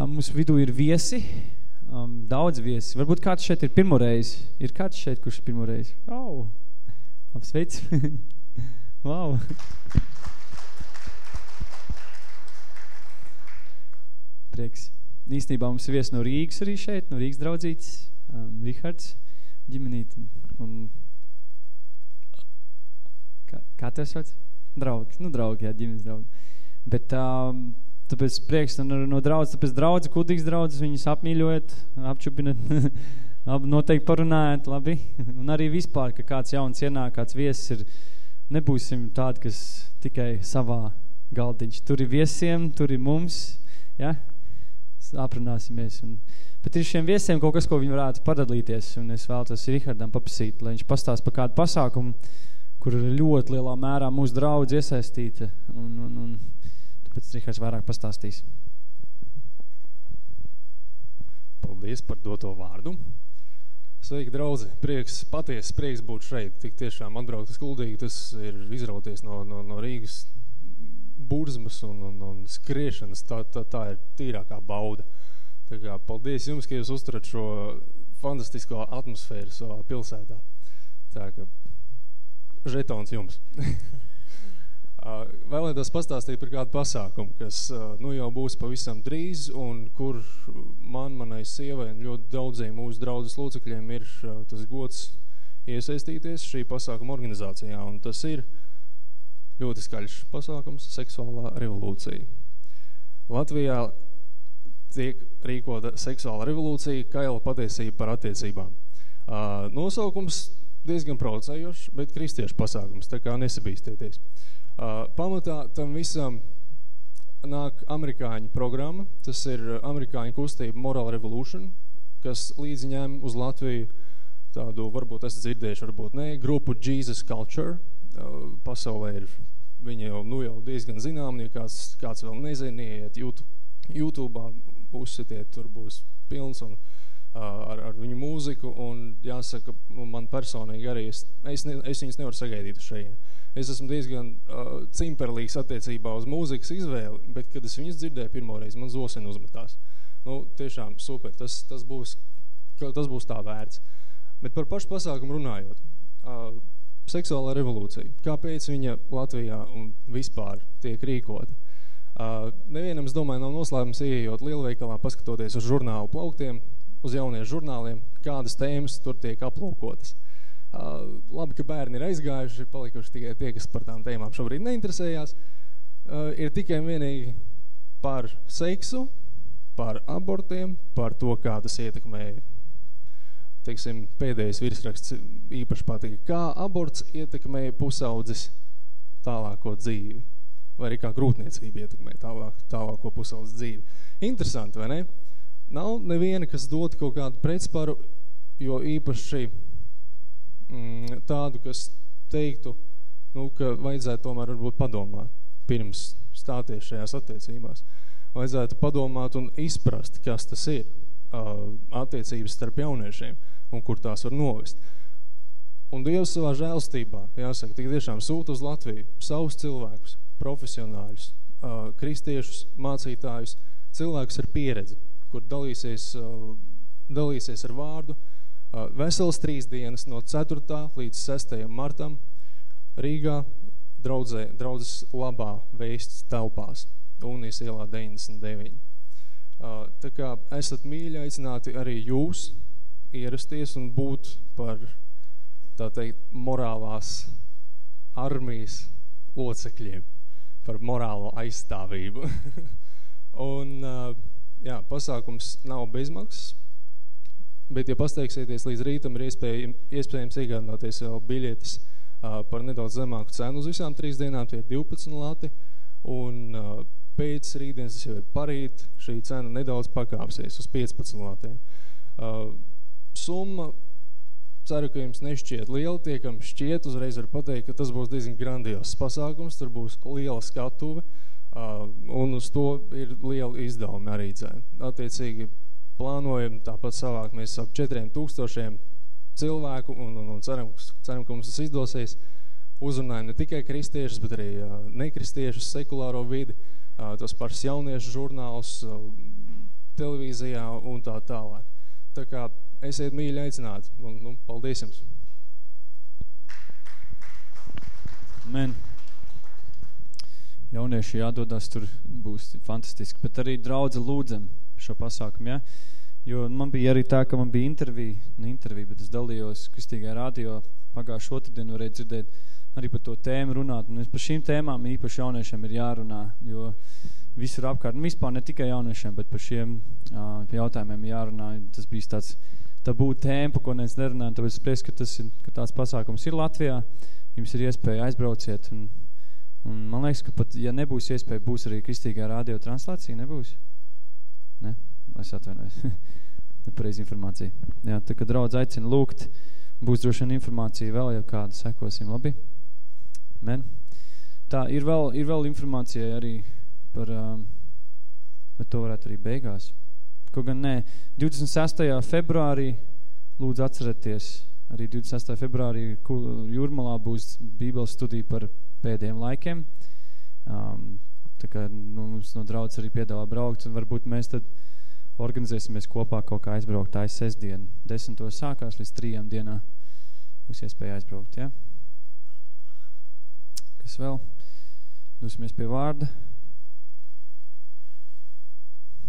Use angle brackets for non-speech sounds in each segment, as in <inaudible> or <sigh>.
Mums vidū ir viesi, um, daudz viesi. Varbūt kāds šeit ir pirmoreiz. Ir kāds šeit, kurš ir pirmoreiz? Oh, apsveic. wow. <laughs> Prieks. Īstenībā mums ir viesi no Rīgas arī šeit, no Rīgas draudzītes, um, Rihards, ģimenīt. Un, kā, kā tev sauc? Draugi, nu draugi, jā, ģimenes draugi. Bet um, tāpēc prieks no, no draudz, tāpēc draudz, kudīgs draudz, viņus apmīļojat, apčupinat, <laughs> ap, noteikti parunājat, labi. Un arī vispār, ka kāds jauns ienāk, kāds viesis ir, nebūsim tādi, kas tikai savā galdiņš. Tur ir viesiem, tur ir mums, ja? aprunāsimies. Un, bet ir šiem viesiem kaut kas, ko viņi varētu padalīties, un es vēltos Rihardam papasīt, lai viņš pastāst par kādu pasākumu, kur ir ļoti lielā mērā mūsu draudz iesaistīta, un, un, un Tāpēc Rihards vairāk pastāstīs. Paldies par doto vārdu. Sveiki, draudzi! Prieks, patiesi prieks būt šeit. Tik tiešām atbraukt uz Kuldīgi, tas ir izrauties no, no, no Rīgas burzmas un, un, un skriešanas. Tā, tā, tā ir tīrākā bauda. Tā kā paldies jums, ka jūs uzturat šo fantastisko atmosfēru savā pilsētā. Tā kā žetons jums. <laughs> Vēlētos pastāstīt par kādu pasākumu, kas nu jau būs pavisam drīz un kur man, manai sievai un ļoti daudziem mūsu draudzes locekļiem ir tas gods iesaistīties šī pasākuma organizācijā. Un tas ir ļoti skaļš pasākums – seksuālā revolūcija. Latvijā tiek rīkota seksuāla revolūcija, kaila patiesība par attiecībām. Nosaukums diezgan provocējošs, bet kristiešu pasākums, tā kā nesabīstieties. Uh, pamatā tam visam nāk amerikāņu programma, tas ir amerikāņu kustība Moral Revolution, kas līdzi ņem uz Latviju tādu, varbūt esat dzirdējuši, varbūt ne, grupu Jesus Culture. Uh, pasaulē ir viņi jau, nu jau diezgan zinām, ja kāds, kāds vēl nezina, ieiet YouTube, YouTube uzsitiet, tur būs pilns un ar, ar viņu mūziku, un jāsaka, man personīgi arī, es, es, ne, es viņus nevaru sagaidīt uz šajien. Es esmu diezgan uh, cimperlīgs attiecībā uz mūzikas izvēli, bet, kad es viņus dzirdēju pirmoreiz, man zosen uzmetās. Nu, tiešām super, tas, tas, būs, tas būs tā vērts. Bet par pašu pasākumu runājot, uh, seksuālā revolūcija, kāpēc viņa Latvijā un vispār tiek rīkota? Uh, nevienam, es domāju, nav noslēpums ieejot lielveikalā, paskatoties uz žurnālu plauktiem, uz jauniešu žurnāliem, kādas tēmas tur tiek aplūkotas. Uh, labi, ka bērni ir aizgājuši, ir palikuši tikai tie, kas par tām tēmām šobrīd neinteresējās. Uh, ir tikai vienīgi par seksu, par abortiem, par to, kā tas ietekmē, teiksim, pēdējais virsraksts īpaši patika, kā aborts ietekmē pusaudzis tālāko dzīvi, vai arī kā grūtniecība ietekmē tālāk, tālāko pusaudzis dzīvi. Interesanti, vai ne? Nav neviena, kas dod kaut kādu pretsparu, jo īpaši mm, tādu, kas teiktu, nu, ka vajadzētu tomēr varbūt padomāt pirms stāties šajās attiecībās. Vajadzētu padomāt un izprast, kas tas ir uh, attiecības starp jauniešiem un kur tās var novest. Un Dievs savā žēlstībā, jāsaka, tik tiešām sūta uz Latviju savus cilvēkus, profesionāļus, uh, kristiešus, mācītājus, cilvēkus ar pieredzi, kur dalīsies, uh, dalīsies ar vārdu. Uh, Vesels trīs dienas no 4. līdz 6. martam Rīgā draudzē, draudzes labā veists telpās, Unijas ielā 99. Uh, tā kā esat mīļi aicināti arī jūs ierasties un būt par, tā teikt, morālās armijas locekļiem, par morālo aizstāvību. <laughs> un uh, jā, pasākums nav bezmaksas, bet, ja pasteigsieties līdz rītam, ir iespēj, iespējams iegādāties vēl biļetes uh, par nedaudz zemāku cenu uz visām trīs dienām, tie ir 12 lati, un uh, pēc rītdienas, tas jau ir parīt, šī cena nedaudz pakāpsies uz 15 latiem. Uh, summa, ceru, ka jums nešķiet liela, tiekam šķiet, uzreiz var pateikt, ka tas būs diezgan grandios pasākums, tur būs liela skatuve, Uh, un uz to ir liela izdevumi arī dzēn. Attiecīgi plānojam tāpat savākt mēs ap 4000 cilvēku un, un, un ceram, ceram, ka mums tas izdosies. Uzrunājam ne tikai kristiešus, bet arī uh, nekristiešus, sekulāro vidi, uh, tos pašas jauniešu žurnālus, uh, televīzijā un tā tālāk. Tā kā esiet mīļi aicināti. Un, nu, paldies jums! Men. Jaunieši jādodas, tur būs fantastiski. Bet arī draudze lūdzam šo pasākumu, ja? Jo man bija arī tā, ka man bija intervija, ne intervija, bet es dalījos Kristīgajā radio pagājušu otrdienu varēja dzirdēt arī par to tēmu runāt. Un par šīm tēmām īpaši jauniešiem ir jārunā, jo visur apkārt, nu vispār ne tikai jauniešiem, bet par šiem uh, jautājumiem jārunā. Tas bija tāds tabū tēma, ko neviens nerunājam, tāpēc es prieku, ka, tas ir, ka tāds pasākums ir Latvijā. Jums ir iespēja aizbrauciet. Un, un man liekas, ka pat, ja nebūs iespēja, būs arī kristīgā radio translācija, nebūs? Ne? Es atvainojos. <laughs> Nepareiz informācija. Jā, tā, ka draudz aicina lūgt, būs droši vien informācija vēl, ja kādu sekosim, labi? Men. Tā, ir vēl, ir vēl informācija arī par, um, bet to varētu arī beigās. Kaut gan nē, 26. februārī lūdzu atcerieties, arī 26. februārī Jūrmalā būs bībeles studija par pēdējiem laikiem. Um, tā kā nu, mums no draudz arī piedāvā braukt, un varbūt mēs tad organizēsimies kopā kaut kā aizbraukt aiz sestdienu. Desmitos sākās līdz trījām dienā. Būs iespēja aizbraukt, ja? Kas vēl? Dosimies pie vārda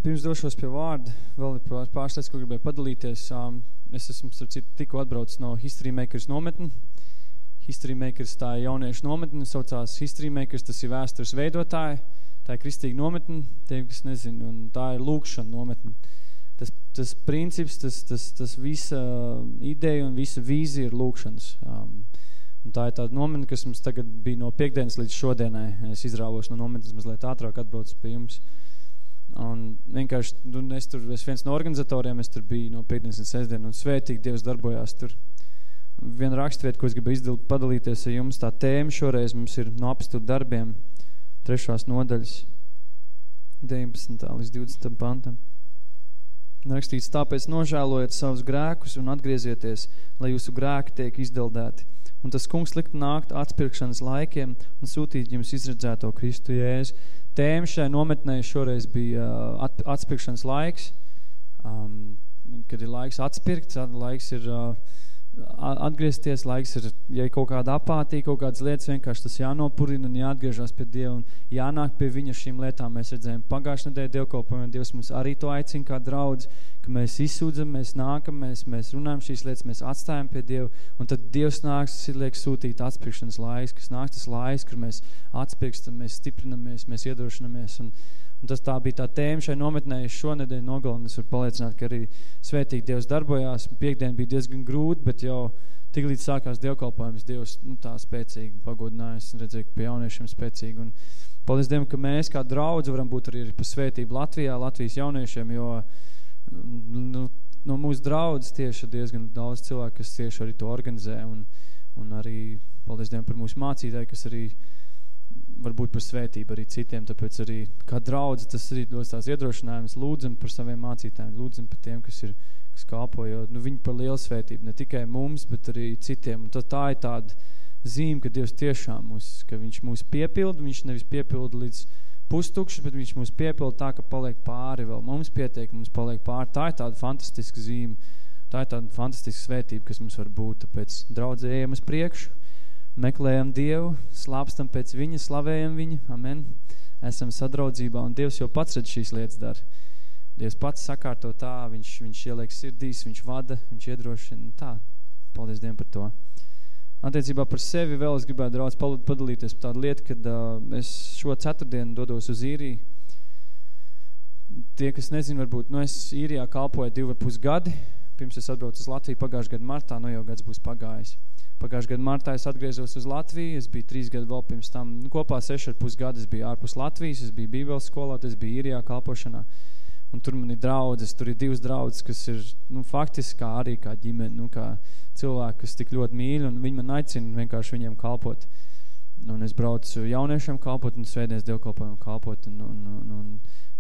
pirms došos pie vārda, vēl ir pāris lietas, ko gribēju padalīties. Um, es esmu, starp citu, tikko atbraucis no History Makers nometni. History Makers tā ir jauniešu nometni, saucās History Makers, tas ir vēstures veidotāji, tā ir kristīga nometni, tiem, kas nezinu, un tā ir lūkšana nometni. Tas, tas princips, tas, tas, tas visa ideja un visa vīzija ir lūkšanas. Um, un tā ir tāda nometne, kas mums tagad bija no piekdienas līdz šodienai. Es izrāvos no nometnes mazliet ātrāk atbraucis pie jums. Un vienkārši, nu, es tur, es viens no organizatoriem, es tur biju no piekdienas un sestdien, un svētīgi Dievs darbojās tur. Viena rakstvieta, ko es gribu izdalīt, padalīties ar jums, tā tēma šoreiz mums ir no apstud darbiem, trešās nodaļas, 19. līdz 20. pantam. Rakstīts, tāpēc nožēlojiet savus grēkus un atgriezieties, lai jūsu grēki tiek izdeldēti. Un tas kungs likt nākt atspirkšanas laikiem un sūtīt jums izredzēto Kristu Jēzu, tēma šai nometnē šoreiz bija at, atspirkšanas laiks, um, kad ir laiks atspirkt, laiks ir uh, atgriezties, laiks ir, ja ir kaut kāda apātija, kaut kādas lietas, vienkārši tas jānopurina un jāatgriežas pie Dieva un jānāk pie viņa šīm lietām. Mēs redzējām pagājušajā nedēļā Dievkalpojumā, Dievs mums arī to aicina kā draudz, ka mēs izsūdzam, mēs nākam, mēs, mēs runājam šīs lietas, mēs atstājam pie Dieva, un tad Dievs nāks, tas ir liek sūtīt atspirkšanas laiks, kas nāks tas laiks, kur mēs atspirkstam, mēs stiprinamies, mēs iedrošinamies, un, Un tas tā bija tā tēma šai nometnē. Šonedēļ nogalni es varu paliecināt, ka arī svētīgi Dievs darbojās. Piekdien bija diezgan grūti, bet jau tik līdz sākās dievkalpojums, Dievs nu, tā spēcīgi pagodinājās un redzēja, ka pie jauniešiem spēcīgi. Un paldies Dievam, ka mēs kā draudzi varam būt arī pa svētību Latvijā, Latvijas jauniešiem, jo nu, no mūsu draudzes tieši diezgan daudz cilvēku, kas tieši arī to organizē. Un, un arī paldies Dievam par mūsu mācītāju, kas arī varbūt par svētību arī citiem, tāpēc arī kā draudz, tas arī ļoti tās iedrošinājums, lūdzam par saviem mācītājiem, lūdzam par tiem, kas ir, kas kalpo, jo nu, viņi par lielu svētību, ne tikai mums, bet arī citiem, un tā, tā ir tāda zīme, ka Dievs tiešām mūs, ka viņš mūs piepilda, viņš nevis piepilda līdz pustukšs, bet viņš mūs piepilda tā, ka paliek pāri vēl, mums pietiek, mums paliek pāri, tā ir tāda fantastiska zīme, tā ir tāda fantastiska svētība, kas mums var būt, tāpēc draudzē ejam uz priekšu, meklējam Dievu, slāpstam pēc viņa, slavējam viņu, amen, esam sadraudzībā, un Dievs jau pats redz šīs lietas dara. Dievs pats sakārto tā, viņš, viņš ieliek sirdīs, viņš vada, viņš iedrošina, tā, paldies Dievam par to. Attiecībā par sevi vēl es gribētu draudz padalīties par tādu lietu, kad uh, es šo ceturtdienu dodos uz īriju. Tie, kas nezin, varbūt, nu es īrijā kalpoju divi pus gadi, pirms es atbraucu uz Latviju pagājušajā gadu martā, nu jau gads būs pagājis. Pagājušajā gadu martā es atgriezos uz Latviju, es biju trīs gadu vēl pirms tam, nu, kopā seši ar pus gadu es biju ārpus Latvijas, es biju bībeles skolā, es biju īrijā kalpošanā, un tur man ir draudzes, tur ir divas draudzes, kas ir, nu, faktiski kā arī kā ģimene, nu, kā cilvēki, kas tik ļoti mīļ, un viņi man aicina vienkārši viņiem kalpot. Un es braucu jauniešiem kalpot, un svētdienas dievkalpojumam kalpot, un, un, un,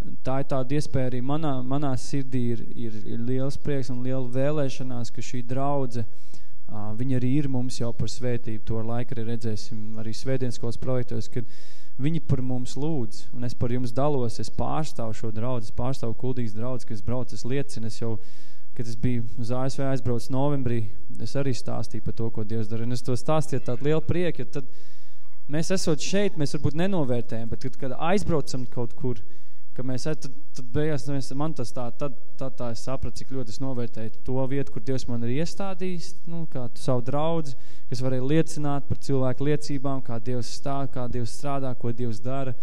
un tā ir tāda iespēja arī manā, manā sirdī ir, ir, ir liels prieks un liela vēlēšanās, ka šī draudze, Viņi arī ir mums jau par svētību, to ar laiku arī redzēsim arī svētdienskolas projektos, kad viņi par mums lūdz, un es par jums dalos, es pārstāvu šo draudz, es pārstāvu kuldīgas draudz, kas brauc, es liecinu, es jau, kad es biju uz ASV aizbrauc novembrī, es arī stāstīju par to, ko Dievs dara, un es to stāstīju tādu lielu prieku, jo tad mēs esot šeit, mēs varbūt nenovērtējam, bet kad, kad aizbraucam kaut kur, ka mēs, tad, tad beigās, mēs, man tas tā, tad, tad tā es sapratu, cik ļoti es novērtēju to vietu, kur Dievs man ir iestādījis, nu, kā savu draudzi, kas varēja liecināt par cilvēku liecībām, kā Dievs stā, kā Dievs strādā, ko Dievs dara,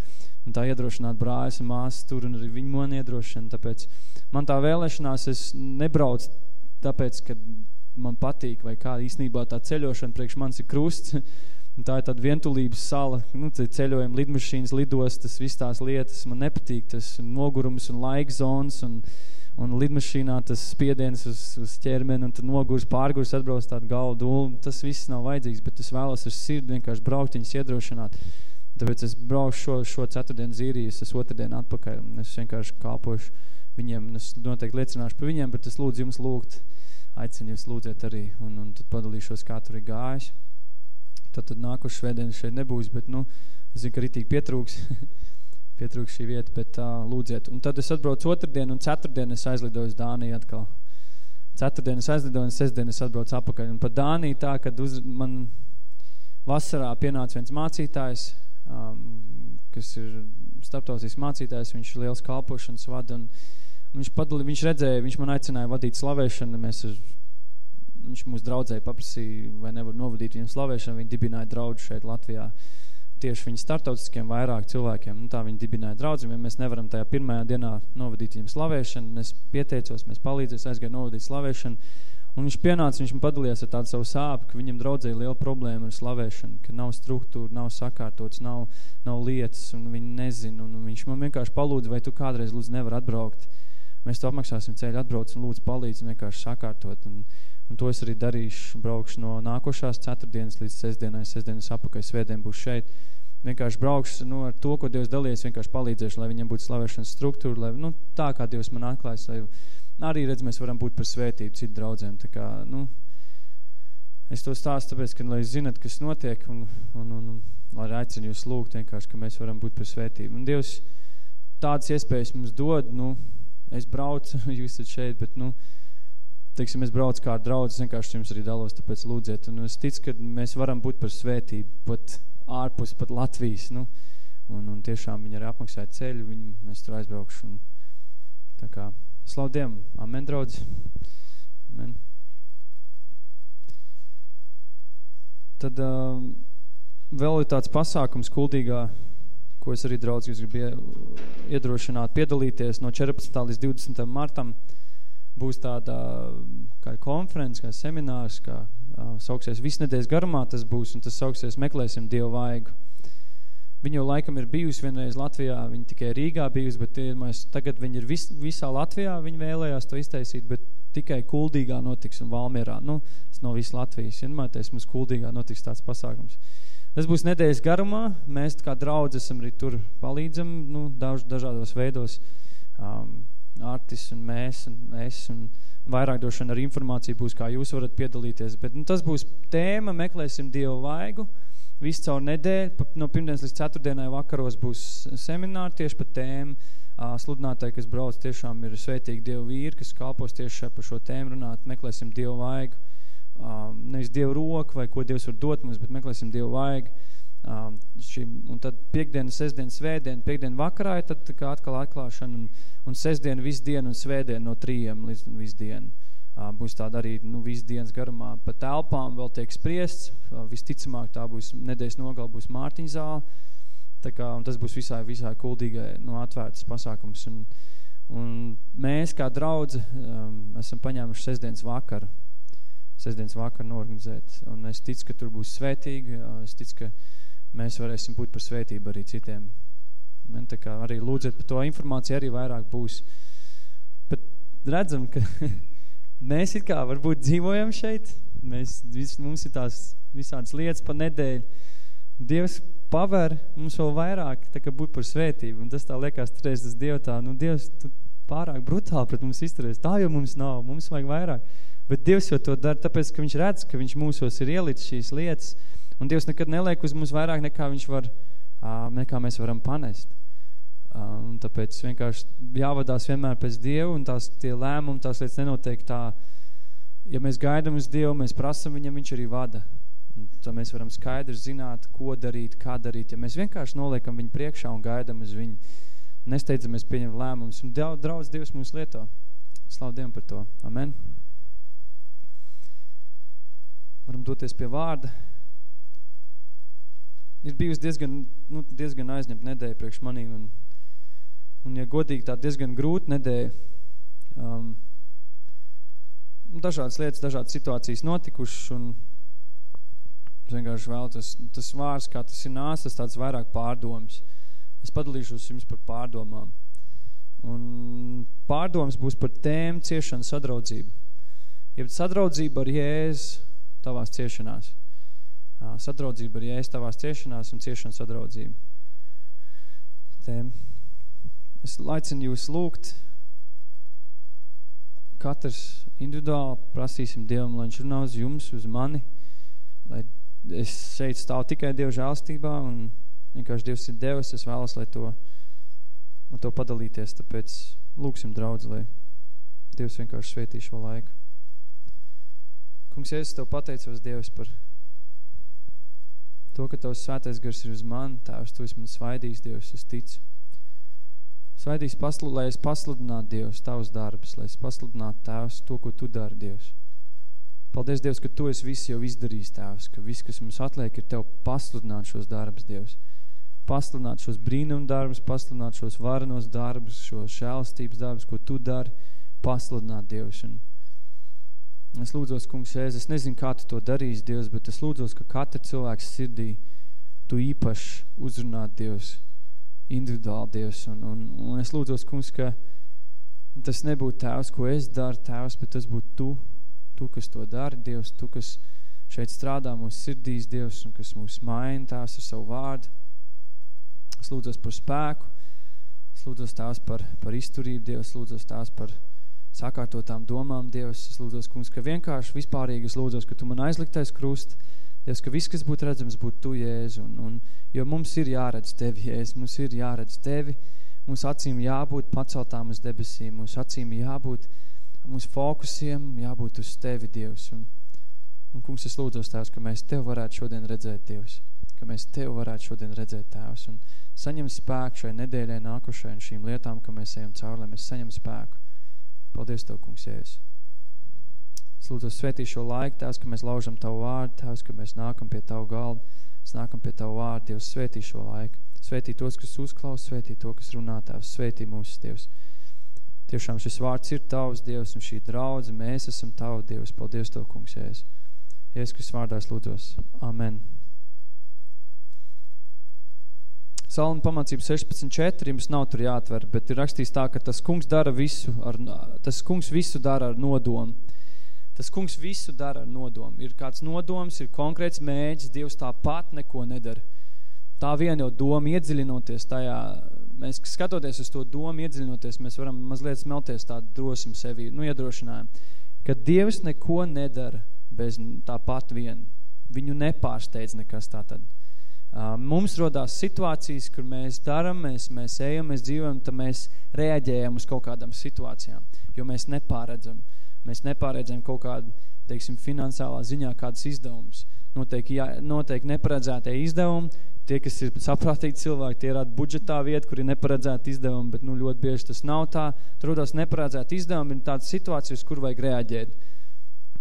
un tā iedrošināt brāļus un māsas tur, un arī viņi man iedrošina, tāpēc man tā vēlēšanās, es nebrauc tāpēc, ka man patīk, vai kā īstenībā tā ceļošana priekš manis ir krusts, Tā ir tāda vientulības sala, nu, ceļojumi, lidmašīnas, lidostas, viss tās lietas. Man nepatīk tas nogurums un laika zonas un, un lidmašīnā tas spiediens uz, uz ķermeni un tad nogurs, pārgurs, atbrauc tādu galvu dūlu. Tas viss nav vajadzīgs, bet es vēlos ar sirdi vienkārši braukt viņus iedrošināt. Tāpēc es braucu šo, šo ceturtdienu zīrijas, es otrdienu atpakaļ. Es vienkārši kāpošu viņiem, un es noteikti liecināšu par viņiem, bet es lūdzu jums lūgt, aicinu jūs lūdzēt arī, un, un tad padalīšos, kā tur ir gājis tad, tad nākuši svētdien šeit nebūs, bet, nu, es zinu, ka ritīgi pietrūks, <laughs> pietrūks šī vieta, bet uh, lūdziet. Un tad es atbraucu otrdien, un ceturtdien es aizlidoju uz Dāniju atkal. Ceturtdien es aizlidoju, un sestdien es atbraucu apakaļ. Un pa Dāniju tā, kad uz, man vasarā pienāca viens mācītājs, um, kas ir starptautisks mācītājs, viņš ir liels kalpošanas vada, un viņš, padali, viņš redzēja, viņš man aicināja vadīt slavēšanu, mēs ar viņš mūs draudzēja paprasīja, vai nevar novadīt viņu slavēšanu, viņi dibināja draudžu šeit Latvijā. Tieši viņu startautiskiem vairāk cilvēkiem, nu tā viņi dibināja draudzi, ja mēs nevaram tajā pirmajā dienā novadīt viņiem slavēšanu, es pieteicos, mēs palīdzēs, aizgāju novadīt slavēšanu, un viņš pienāca, viņš man padalījās ar tādu savu sāpu, ka viņam draudzēja liela problēma ar slavēšanu, ka nav struktūra, nav sakārtots, nav, nav lietas, un viņi nezina, un viņš man vienkārši palūdza, vai tu kādreiz lūdzu nevar atbraukt, mēs to apmaksāsim ceļu atbrauc un lūdzu palīdzi vienkārši sakārtot, un Un to es arī darīšu, braukšu no nākošās ceturtdienas līdz sestdienai, sestdienas apakaļ, svētdien būs šeit. Vienkārši braukšu nu, ar to, ko Dievs dalījies, vienkārši palīdzēšu, lai viņam būtu slavēšanas struktūra, lai, nu, tā kā Dievs man atklājas, lai arī redz, mēs varam būt par svētību citu draudzēm. Tā kā, nu, es to stāstu tāpēc, ka, lai zinat, kas notiek, un, un, un, un lai aicinu jūs lūgt vienkārši, ka mēs varam būt par svētību. Un Dievs tādas iespējas mums dod, nu, es braucu, <laughs> jūs esat šeit, bet, nu, teiksim, es braucu kā draudzes, vienkārši jums arī dalos, tāpēc lūdziet. Un es ticu, ka mēs varam būt par svētību, pat ārpus, pat Latvijas, nu, un, un tiešām viņi arī apmaksāja ceļu, viņi, mēs tur aizbraukšu. Un, tā kā, slavu Dievam, amen, draudz. Amen. Tad uh, vēl ir tāds pasākums kuldīgā, ko es arī draudz, gribu iedrošināt piedalīties no 14. līdz 20. martam būs tāda kā konferences, kā seminārs, kā uh, sauksies visnedēļas garumā tas būs, un tas sauksies Meklēsim Dievu vaigu. Viņa jau laikam ir bijusi vienreiz Latvijā, viņa tikai Rīgā bijusi, bet mēs, tagad viņa ir vis, visā Latvijā, viņa vēlējās to iztaisīt, bet tikai Kuldīgā notiks un Valmierā. Nu, tas no visas Latvijas. Vienmētais mums Kuldīgā notiks tāds pasākums. Tas būs nedēļas garumā, mēs kā draudz esam arī tur palīdzam, nu, daž, dažādos veidos. Um, Artis un mēs un es un vairāk došana ar informāciju būs, kā jūs varat piedalīties. Bet nu, tas būs tēma, meklēsim Dievu vaigu. Visu caur nedēļu, no pirmdienas līdz ceturtdienai vakaros būs semināri tieši par tēmu. Sludinātāji, kas brauc, tiešām ir svētīgi Dievu vīri, kas kalpos tieši par šo tēmu runāt. Meklēsim Dievu vaigu. Nevis Dievu roku vai ko Dievs var dot mums, bet meklēsim Dievu vaigu um, šī, un tad piekdiena, sestdiena, svētdiena, piekdiena vakarā ir tad kā atkal atklāšana un, un sestdiena visu dienu un svētdiena no trījiem līdz visu dienu. Uh, būs tāda arī nu, visu dienas garumā. Pa telpām vēl tiek spriests, uh, visticamāk tā būs nedēļas nogal būs Mārtiņa zāle, tā kā, un tas būs visai, visai kuldīgai nu, atvērtas pasākums. Un, un mēs kā draudzi um, esam paņēmuši sestdienas vakaru, sestdienas vakaru norganizēt, un es ticu, ka tur būs svētīgi, uh, es ticu, ka mēs varēsim būt par svētību arī citiem. Man tā kā arī lūdzēt par to informāciju arī vairāk būs. Bet redzam, ka <laughs> mēs it kā varbūt dzīvojam šeit, mēs, vis, mums ir tās visādas lietas pa nedēļu. Dievs paver mums vēl vairāk tā kā būt par svētību, un tas tā liekas turēs tas Dievu tā, nu Dievs, tu pārāk brutāli pret mums izturēs, tā jau mums nav, mums vajag vairāk. Bet Dievs jau to dara, tāpēc, ka viņš redz, ka viņš mūsos ir ielicis šīs lietas, Un Dievs nekad neliek uz mums vairāk, nekā viņš var nekā mēs varam panest. Un tāpēc vienkārši jāvadās vienmēr pēc Dievu, un tās tie lēmumi, tās lietas nenotiek tā, ja mēs gaidam uz Dievu, mēs prasam viņam, viņš arī vada. Un tad mēs varam skaidri zināt, ko darīt, kā darīt. Ja mēs vienkārši noliekam viņu priekšā un gaidam uz viņu, nesteidzamies pieņemt lēmumus, un draudz Dievs mūs lieto. Slavu Dievam par to. Amen. Varam doties pie vārda. Ir bijusi diezgan, nu, diezgan aizņemt nedēļa priekš manīm, un, un, ja godīgi, tā diezgan grūta nedēļa. Um, dažādas lietas, dažādas situācijas notikušas, un es vienkārši vēl tas, tas vārds, kā tas ir nācis, tas tāds vairāk pārdomas. Es padalīšos jums par pārdomām. Un pārdomas būs par tēmu ciešanu sadraudzību. Ja sadraudzība ar Jēzu tavās ciešanās. Sadraudzība ar Jēzu tavās ciešanās un ciešana sadraudzība. Tēma. Es laicinu jūs lūgt katrs individuāli prasīsim Dievam, lai viņš runā uz jums, uz mani, lai es šeit stāvu tikai Dievu žēlstībā un vienkārši Dievs ir Devs, es vēlas, lai to, lai to padalīties, tāpēc lūksim draudz, lai Dievs vienkārši sveitī šo laiku. Kungs, es tev pateicos, Dievs, par to, ka tavs svētais gars ir uz mani, tēvs, tu esi man svaidījis, Dievs, es ticu. Svaidīs, paslu, lai es pasludinātu Dievs tavus darbus, lai es pasludinātu Tēvs to, ko tu dari, Dievs. Paldies, Dievs, ka tu esi viss jau izdarījis, Tēvs, ka viss, kas mums atliek, ir Tev pasludināt šos darbus, Dievs. Pasludināt šos brīnum darbus, pasludināt šos varenos darbus, šos šēlstības darbus, ko Tu dari, pasludināt, Dievs. Un es lūdzos, kungs, Jēzus, es nezinu, kā Tu to darīs, Dievs, bet es lūdzos, ka katra cilvēks sirdī Tu īpaši uzrunāt, Dievs, individuāli Dievs. Un, un, un es lūdzos, kungs, ka tas nebūtu tēvs, ko es daru, tēvs, bet tas būtu tu, tu, kas to dari, Dievs, tu, kas šeit strādā mūsu sirdīs, Dievs, un kas mūs maina, tēvs, ar savu vārdu. Es lūdzos par spēku, es lūdzos tēvs par, par izturību, Dievs, lūdzos tēvs par sakārtotām domām, Dievs. Es lūdzos, kungs, ka vienkārši vispārīgi es lūdzos, ka tu man aizliktais krust, Dievs, ka viss, kas būtu redzams, būtu Tu, Jēzu. Un, un, jo mums ir jāredz Tevi, Jēzu, mums ir jāredz Tevi. Mūsu acīm jābūt paceltām uz debesīm. Mūsu acīm jābūt, mūsu fokusiem jābūt uz Tevi, Dievs. Un, un kungs, es lūdzos Tēvs, ka mēs Tev varētu šodien redzēt, Dievs. Ka mēs Tev varētu šodien redzēt, Tēvs. Un saņem spēku šai nedēļai nākušai un šīm lietām, ka mēs ejam cauri, lai mēs saņem spēku. Paldies Tev, kungs, Jēzus. Es lūdzu svētī šo laiku, Tēvs, ka mēs laužam Tavu vārdu, Tēvs, ka mēs nākam pie Tavu galdu, mēs nākam pie Tavu vārdu, Dievs, svētī šo laiku. Svētī tos, kas uzklaus, svētī to, kas runā, Tēvs, svētī mūsu, Dievs. Tiešām šis vārds ir Tavs, Dievs, un šī draudze, mēs esam Tavu, Dievs. Paldies Tev, kungs, Jēs. Jēs, kas vārdās lūdzos. Amen. Salma pamācība 16.4, jums nav tur jāatver, bet ir rakstījis tā, ka tas kungs dara visu, ar, tas kungs visu dara ar nodomu. Tas kungs visu dara ar nodomu. Ir kāds nodoms, ir konkrēts mēģis, Dievs tāpat neko nedara. Tā vien jau doma iedziļinoties tajā, mēs skatoties uz to domu iedziļinoties, mēs varam mazliet smelties tādu drosmi sevi, nu iedrošinājumu, ka Dievs neko nedara bez tāpat vien. Viņu nepārsteidz nekas tātad. Mums rodās situācijas, kur mēs daram, mēs, mēs ejam, mēs dzīvojam, tad mēs reaģējam uz kaut kādām situācijām, jo mēs nepāredzam. Mēs nepārredzējam kaut kādu, teiksim, finansiālā ziņā kādas izdevumus. Noteikti, jā, noteikti neparedzētie izdevumi, tie, kas ir saprātīgi cilvēki, tie rāda budžetā vietu, kur ir neparedzēti izdevumi, bet nu, ļoti bieži tas nav tā. Tur rodās neparedzēti izdevumi, ir tādas situācijas, kur vajag reaģēt.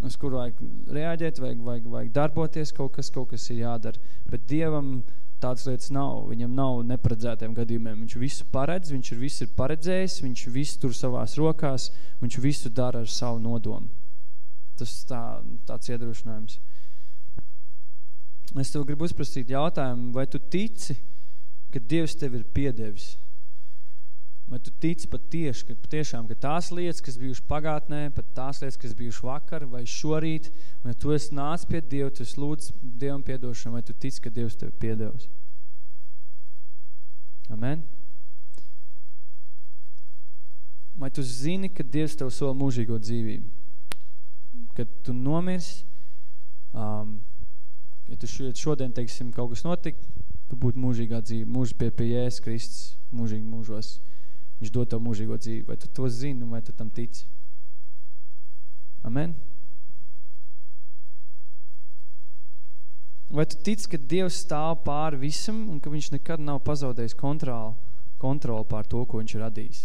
Uz kur vajag reaģēt, vajag, vajag, vajag darboties, kaut kas, kaut kas ir jādara. Bet Dievam tādas lietas nav. Viņam nav neparedzētiem gadījumiem. Viņš visu paredz, viņš ir visu ir paredzējis, viņš visu tur savās rokās, viņš visu dara ar savu nodomu. Tas tā, tāds iedrošinājums. Es tev gribu uzprasīt jautājumu, vai tu tici, ka Dievs tev ir piedevis? Vai tu tici pat tieši, ka patiešām, ka tās lietas, kas bijuši pagātnē, pat tās lietas, kas bijuši vakar vai šorīt, un ja tu esi nāc pie Dievu, tu esi lūdz Dievam piedošanu, vai tu tici, ka Dievs tevi piedevis? Amen? Vai tu zini, ka Dievs tev sola mūžīgo dzīvību? Kad tu nomirs, um, ja tu šodien, teiksim, kaut kas notika, tu būtu mūžīgā dzīve, mūži pie, pie Jēzus Kristus, mūžīgi mūžos. Viņš dod tev mūžīgo dzīvi. Vai tu to zini vai tu tam tici? Amen? Vai tu tici, ka Dievs stāv pāri visam un ka viņš nekad nav pazaudējis kontroli, kontroli pār to, ko viņš ir radījis?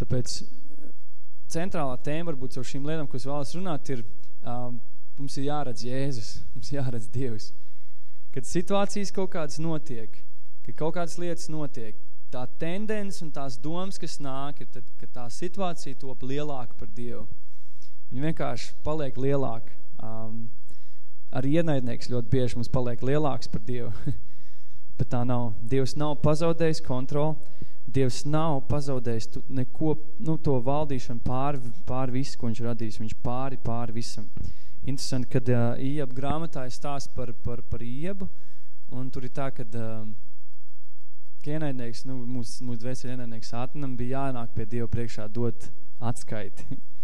Tāpēc centrālā tēma varbūt ar šīm lietām, ko es vēlos runāt, ir um, mums ir jāredz Jēzus, mums jāredz Dievs. Kad situācijas kaut kādas notiek, kad kaut kādas lietas notiek, tā tendence un tās domas, kas nāk, ir tad, ka tā situācija top lielāka par Dievu. Viņa vienkārši paliek lielāka. Um, arī ienaidnieks ļoti bieži mums paliek lielāks par Dievu. <laughs> Bet tā nav. Dievs nav pazaudējis kontroli. Dievs nav pazaudējis neko, nu, to valdīšanu pāri, pāri visu, ko viņš radīs. Viņš pāri, pāri visam interesanti, kad uh, Iebu grāmatā ir stāsts par, par, par Iebu, un tur ir tā, kad uh, ienaidnieks, nu, mūsu mūs dvēseli ienaidnieks Ātanam bija jānāk pie Dieva priekšā dot atskaiti. <laughs>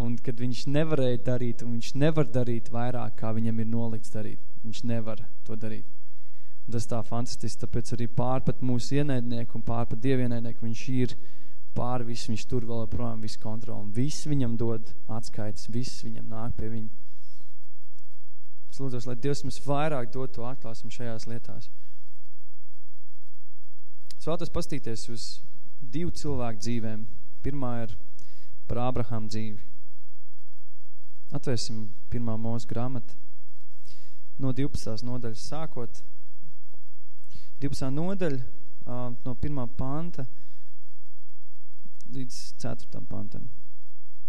un kad viņš nevarēja darīt, un viņš nevar darīt vairāk, kā viņam ir nolikts darīt. Viņš nevar to darīt. Un tas tā fantastiski, tāpēc arī pārpat mūsu ienaidnieku un pārpat Dievu ienaidnieku viņš ir pāri visu, viņš tur vēl projām visu kontroli. Un viss viņam dod atskaites, viss viņam nāk pie viņa. Es lūdzos, lai Dievs mums vairāk dod to atklāsim šajās lietās. Es vēlos pastīties uz divu cilvēku dzīvēm. Pirmā ir par Ābrahām dzīvi. Atvērsim pirmā mūsu grāmata no 12. nodaļas sākot. 12. nodaļa no pirmā panta līdz 4. pantam.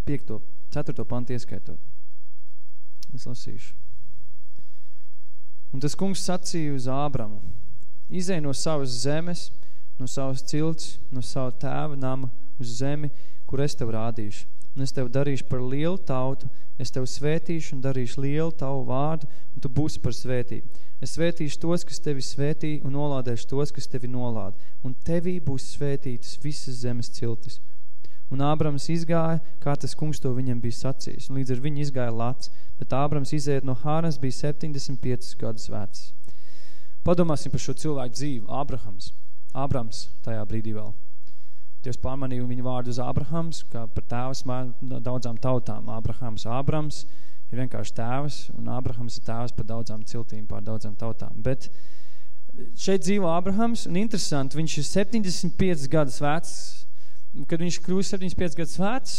5. 4. pantu ieskaitot. Es lasīšu. Un tas kungs sacīja uz Ābramu, izej no savas zemes, no savas cilts, no savu tēva nama uz zemi, kur es tev rādīšu. Un es tev darīšu par lielu tautu, es tev svētīšu un darīšu lielu tavu vārdu, un tu būsi par svētību. Es svētīšu tos, kas tevi svētī, un nolādēšu tos, kas tevi nolāda. Un tevī būs svētītas visas zemes ciltis. Un Ābrams izgāja, kā tas kungs to viņam bija sacījis. Un līdz ar viņu izgāja Lats, bet Ābrams izējot no Hāras bija 75 gadus vecs. Padomāsim par šo cilvēku dzīvi. Ābrahams. Ābrams tajā brīdī vēl. Dievs pārmanīja viņu vārdu uz Ābrahams, kā par tēvs daudzām tautām. Ābrahams, Ābrams ir vienkārši tēvs, un Ābrahams ir tēvs par daudzām ciltīm, par daudzām tautām. Bet šeit dzīvo Ābrahams, un interesanti, viņš ir 75 gadus vecs, kad viņš kļūst 75 gadus vecs,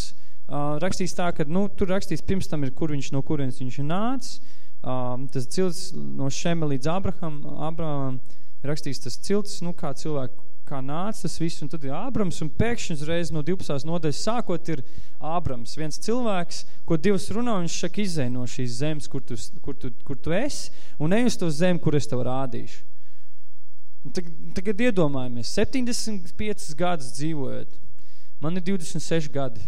uh, rakstīs tā, ka, nu, tur rakstīs pirms tam ir, kur viņš no kurienes viņš ir nācis, uh, tas cilts no Šeme līdz Abraham, Abrahamam, ir rakstīs tas cilts, nu, kā cilvēku, kā nāca tas viss, un tad ir Ābrams, un pēkšņi uzreiz no 12. nodaļas sākot ir Ābrams, viens cilvēks, ko Dievs runā, viņš šak izēj no šīs zemes, kur tu, kur tu, kur tu esi, un ej uz to zemi, kur es tev rādīšu. Tagad, tagad iedomājamies, 75 gadus dzīvojot, Man ir 26 gadi.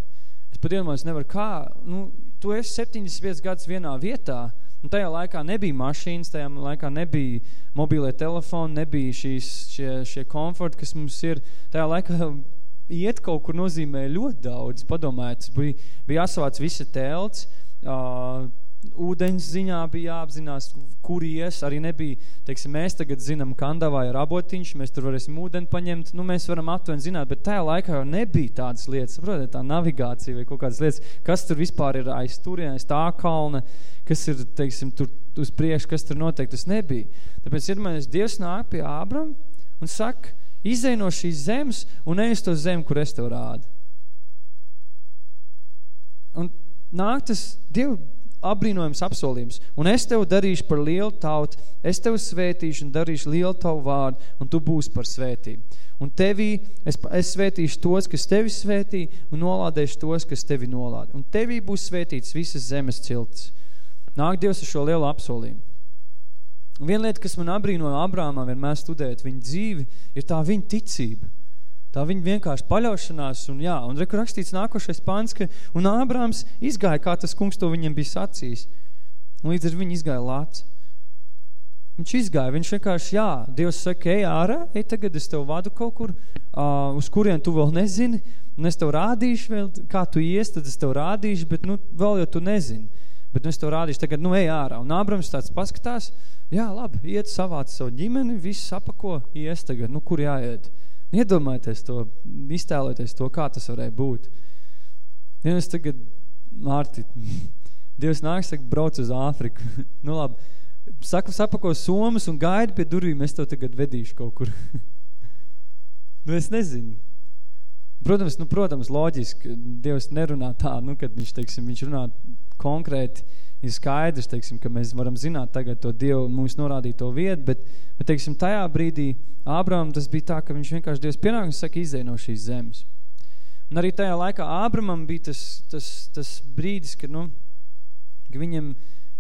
Es pat iedomājos, nevaru kā, nu, tu esi 75 gadus vienā vietā, un tajā laikā nebija mašīnas, tajā laikā nebija mobīlie telefoni, nebija šīs, šie, šie komforti, kas mums ir. Tajā laikā iet kaut kur nozīmē ļoti daudz. Padomājiet, bija, bija jāsavāc visa telts, uh, ūdeņas ziņā bija jāapzinās, kur ies, arī nebija, teiksim, mēs tagad zinām, Kandavā ir abotiņš, mēs tur varēsim ūdeni paņemt, nu, mēs varam aptuveni zināt, bet tajā laikā jau nebija tādas lietas, saprotiet, tā navigācija vai kaut kādas lietas, kas tur vispār ir aiz turien, aiz tā kalna, kas ir, teiksim, tur uz priekšu, kas tur notiek, tas nebija. Tāpēc, iedomājies, Dievs nāk pie Ābram un saka, izej no šīs zemes un ej uz to zemi, kur es tev rādu. Un nāk tas, Dievu apbrīnojams apsolījums. Un es tev darīšu par lielu tautu, es tev svētīšu un darīšu lielu tavu vārdu, un tu būsi par svētību. Un tevī es, es svētīšu tos, kas tevi svētī, un nolādēšu tos, kas tevi nolāda. Un tevī būs svētīts visas zemes cilts. Nāk Dievs ar šo lielu apsolījumu. Un viena lieta, kas man apbrīnoja Abrāmā vienmēr studēt viņa dzīvi, ir tā viņa ticība. Tā viņa vienkārši paļaušanās, un jā, un reku rakstīts nākošais pāns, ka, un Ābrāms izgāja, kā tas kungs to viņam bija sacījis. Un līdz ar viņu izgāja lāts. Viņš izgāja, viņš vienkārši, jā, Dievs saka, ej ārā, ej tagad es tev vadu kaut kur, uh, uz kurien tu vēl nezini, un es tev rādīšu vēl, kā tu ies, tad es tev rādīšu, bet, nu, vēl jau tu nezini. Bet nu es to rādīšu tagad, nu ej ārā. Un Ābrams tāds paskatās, jā, labi, iet savāc savu ģimeni, viss apako, ies tagad, nu kur jāiet. Iedomājieties to, iztēloties to, kā tas varēja būt. Ja es tagad, Mārti, <laughs> Dievs nāk, saka, brauc uz Āfriku. <laughs> nu labi, saka, sapako somas un gaidi pie durvīm, es tev tagad vedīšu kaut kur. <laughs> nu es nezinu. Protams, nu, protams, loģiski, Dievs nerunā tā, nu, kad viņš, teiksim, viņš runā konkrēti, ir skaidrs, teiksim, ka mēs varam zināt tagad to Dievu, mums norādīt to vietu, bet, bet, teiksim, tajā brīdī Ābramam tas bija tā, ka viņš vienkārši Dievs pienāk un saka, izēj no šīs zemes. Un arī tajā laikā Ābramam bija tas, tas, tas brīdis, ka, nu, ka viņam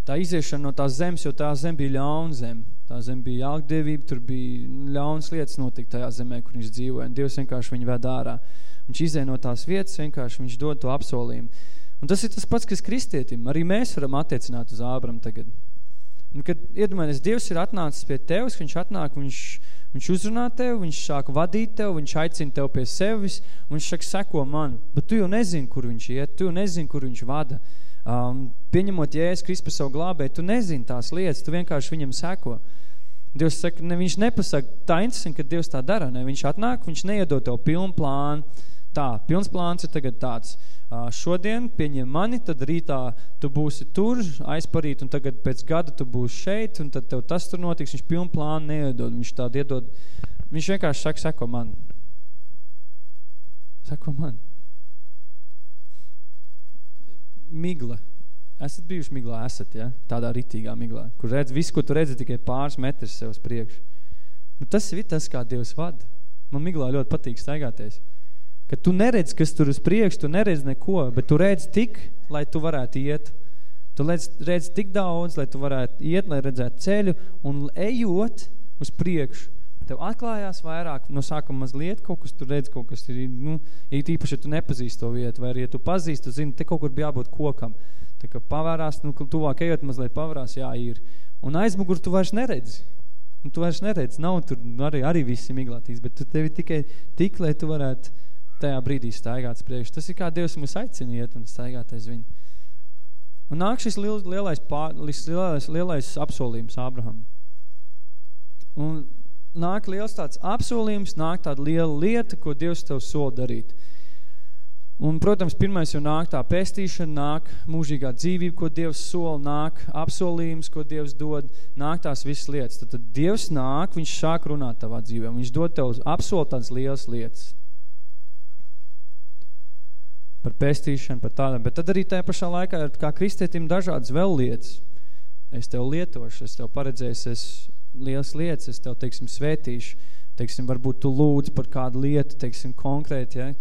tā iziešana no tās zemes, jo tā zem bija ļauna zeme. Tā zem bija jāgdievība, tur bija ļaunas lietas notika tajā zemē, kur viņš dzīvoja, un Dievs vienkārši viņu ved ārā. Viņš izē no tās vietas, vienkārši viņš dod to apsolījumu. Un tas ir tas pats, kas kristietim. Arī mēs varam attiecināt uz Ābram tagad. Un, kad iedomājies, Dievs ir atnācis pie tevis, viņš atnāk, viņš, viņš uzrunā tev, viņš sāk vadīt tev, viņš aicina tev pie sevis, un viņš saka, seko man. Bet tu jau nezini, kur viņš iet, tu jau nezini, kur viņš vada. Um, pieņemot Jēzus Kristu par savu glābē, tu nezini tās lietas, tu vienkārši viņam seko. Dievs saka, ne, viņš nepasaka, tā interesanti, ka Dievs tā dara, ne, viņš atnāk, viņš neiedod tev pilnu plānu, tā, pilns plāns ir tagad tāds, šodien pieņem mani, tad rītā tu būsi tur, aizparīt, un tagad pēc gada tu būsi šeit, un tad tev tas tur notiks, viņš pilnu plānu neiedod, viņš tādu iedod, viņš vienkārši saka, seko man. Seko man. Migla. Esat bijuši miglā, esat, ja? Tādā ritīgā miglā, kur redz, visu, ko tu redzi, tikai pāris metrs sev uz priekšu. Nu, tas ir tas, kā Dievs vada. Man miglā ļoti patīk staigāties ka tu neredz, kas tur uz priekšu, tu neredz neko, bet tu redz tik, lai tu varētu iet. Tu redz, redz tik daudz, lai tu varētu iet, lai redzētu ceļu, un ejot uz priekšu, tev atklājās vairāk, no sākuma mazliet kaut kas, tu redz kaut kas, ir, nu, ja īpaši, ja tu nepazīst to vietu, vai arī, ja tu pazīst, tu zini, te kaut kur bija jābūt kokam. Tā kā pavērās, nu, tuvāk ejot mazliet pavērās, jā, ir. Un aizmugur tu vairs neredzi. Un tu vairs neredzi, nav tur arī, arī visi miglātīs, bet tu tevi tikai tik, lai tu varētu tajā brīdī staigāts priekš. Tas ir kā Dievs mūs aicina iet un staigāt aiz viņu. Un nāk šis lielais, pār, lielais, lielais apsolījums Abraham. Un nāk liels tāds apsolījums, nāk tāda liela lieta, ko Dievs tev sola darīt. Un, protams, pirmais jau nāk tā pestīšana, nāk mūžīgā dzīvība, ko Dievs sola, nāk apsolījums, ko Dievs dod, nāk tās visas lietas. Tad, tad Dievs nāk, viņš sāk runāt tavā dzīvē, viņš dod tev apsol tādas lielas lietas par pestīšanu, par tādām, bet tad arī tajā pašā laikā ir kā kristietim dažādas vēl lietas. Es tev lietošu, es tev paredzēšu, es lielas lietas, es tev, teiksim, svētīšu, teiksim, varbūt tu lūdz par kādu lietu, teiksim, konkrēti, ja,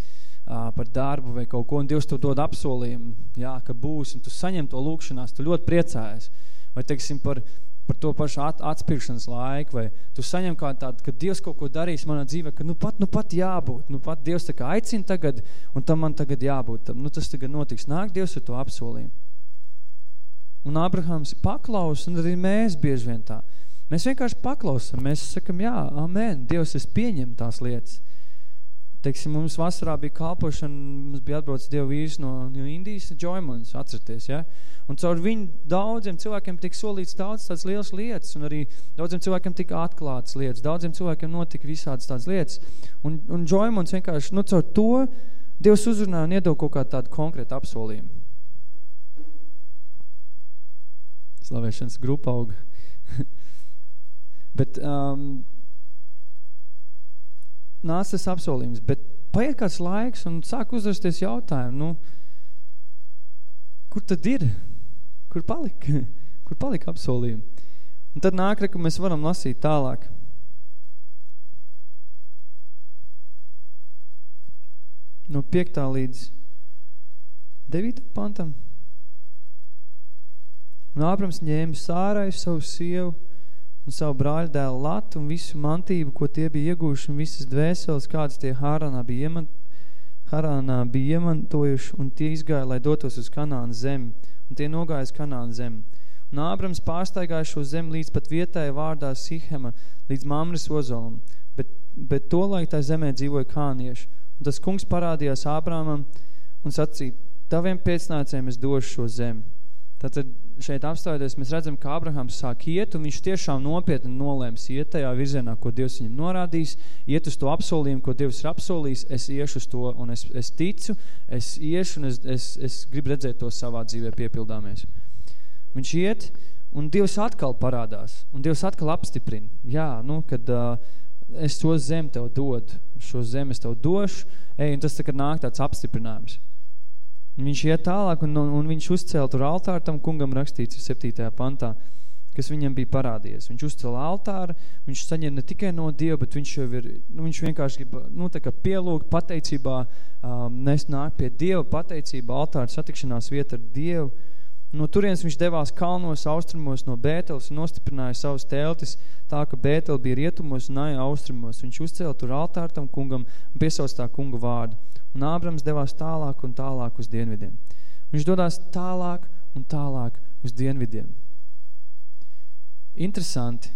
par darbu vai kaut ko, un Dievs tev dod apsolījumu, jā, ka būs, un tu saņem to lūkšanās, tu ļoti priecājies. Vai, teiksim, par, par to pašu at, atspirkšanas laiku, vai tu saņem kā tādu, ka Dievs kaut ko darīs manā dzīvē, ka nu pat, nu pat jābūt, nu pat Dievs tā kā aicina tagad, un tam man tagad jābūt, tam, nu tas tagad notiks, nāk Dievs ar to apsolījumu. Un Abrahams paklaus, un arī mēs bieži vien tā. Mēs vienkārši paklausam, mēs sakam, jā, amen, Dievs, es pieņem tās lietas. Teiksim, mums vasarā bija kalpošana, mums bija atbrauc Dievu vīrs no, no Indijas, Joymans, atcerieties, ja? Un caur viņu daudziem cilvēkiem tika solīts daudz tādas lielas lietas, un arī daudziem cilvēkiem tika atklātas lietas, daudziem cilvēkiem notika visādas tādas lietas. Un, un Joymans vienkārši, nu, caur to Dievs uzrunāja un iedod kaut kādu tādu konkrētu apsolījumu. Slavēšanas grupa auga. <laughs> Bet um, nāca tas apsolījums, bet paiet kāds laiks un sāk uzrasties jautājumu, nu, kur tad ir? Kur palika? <laughs> Kur palika apsolījumi? Un tad nāk, ka mēs varam lasīt tālāk. No 5. līdz 9. pantam. Un Ābrams ņēma sārai savu sievu un savu brāļu dēlu Latu un visu mantību, ko tie bija iegūši, un visas dvēseles, kādas tie Hārānā bija, iemant, Harānā bija iemantojuši, un tie izgāja, lai dotos uz Kanāna zemi, un tie nogāja uz Kanāna zemi. Un Ābrams pārstaigāja šo zemi līdz pat vietai vārdā Sihema, līdz Mamres ozolam, bet, bet to laik tā zemē dzīvoja kānieši. Un tas kungs parādījās Ābramam un sacīja, taviem pēcnācējiem es došu šo zemi. Tātad šeit apstājoties, mēs redzam, ka Abrahams sāk iet, un viņš tiešām nopietni nolēms iet tajā virzienā, ko Dievs viņam norādīs, iet uz to apsolījumu, ko Dievs ir apsolījis, es iešu uz to, un es, es ticu, es iešu, un es, es, es gribu redzēt to savā dzīvē piepildāmies. Viņš iet, un Dievs atkal parādās, un Dievs atkal apstiprina. Jā, nu, kad uh, es šo zemi tev dodu, šo zemi es tev došu, ej, un tas tā, kad nāk tāds apstiprinājums. Viņš iet tālāk un, un, un viņš uzcēla tur altāru tam kungam rakstīts 7. pantā, kas viņam bija parādījies. Viņš uzcēla altāru, viņš saņem ne tikai no Dieva, bet viņš jau ir, nu, viņš vienkārši grib, nu, tā kā pielūgt pateicībā, um, nes nāk pie Dieva pateicībā, altāra satikšanās vieta ar Dievu. No turienes viņš devās kalnos austrumos no Bēteles un nostiprināja savus teltis, tā ka Bēteli bija rietumos un aja austrumos. Viņš uzcēla tur altāru tam kungam un piesauc tā kunga vārdu un Ābrams devās tālāk un tālāk uz dienvidiem. Viņš dodās tālāk un tālāk uz dienvidiem. Interesanti.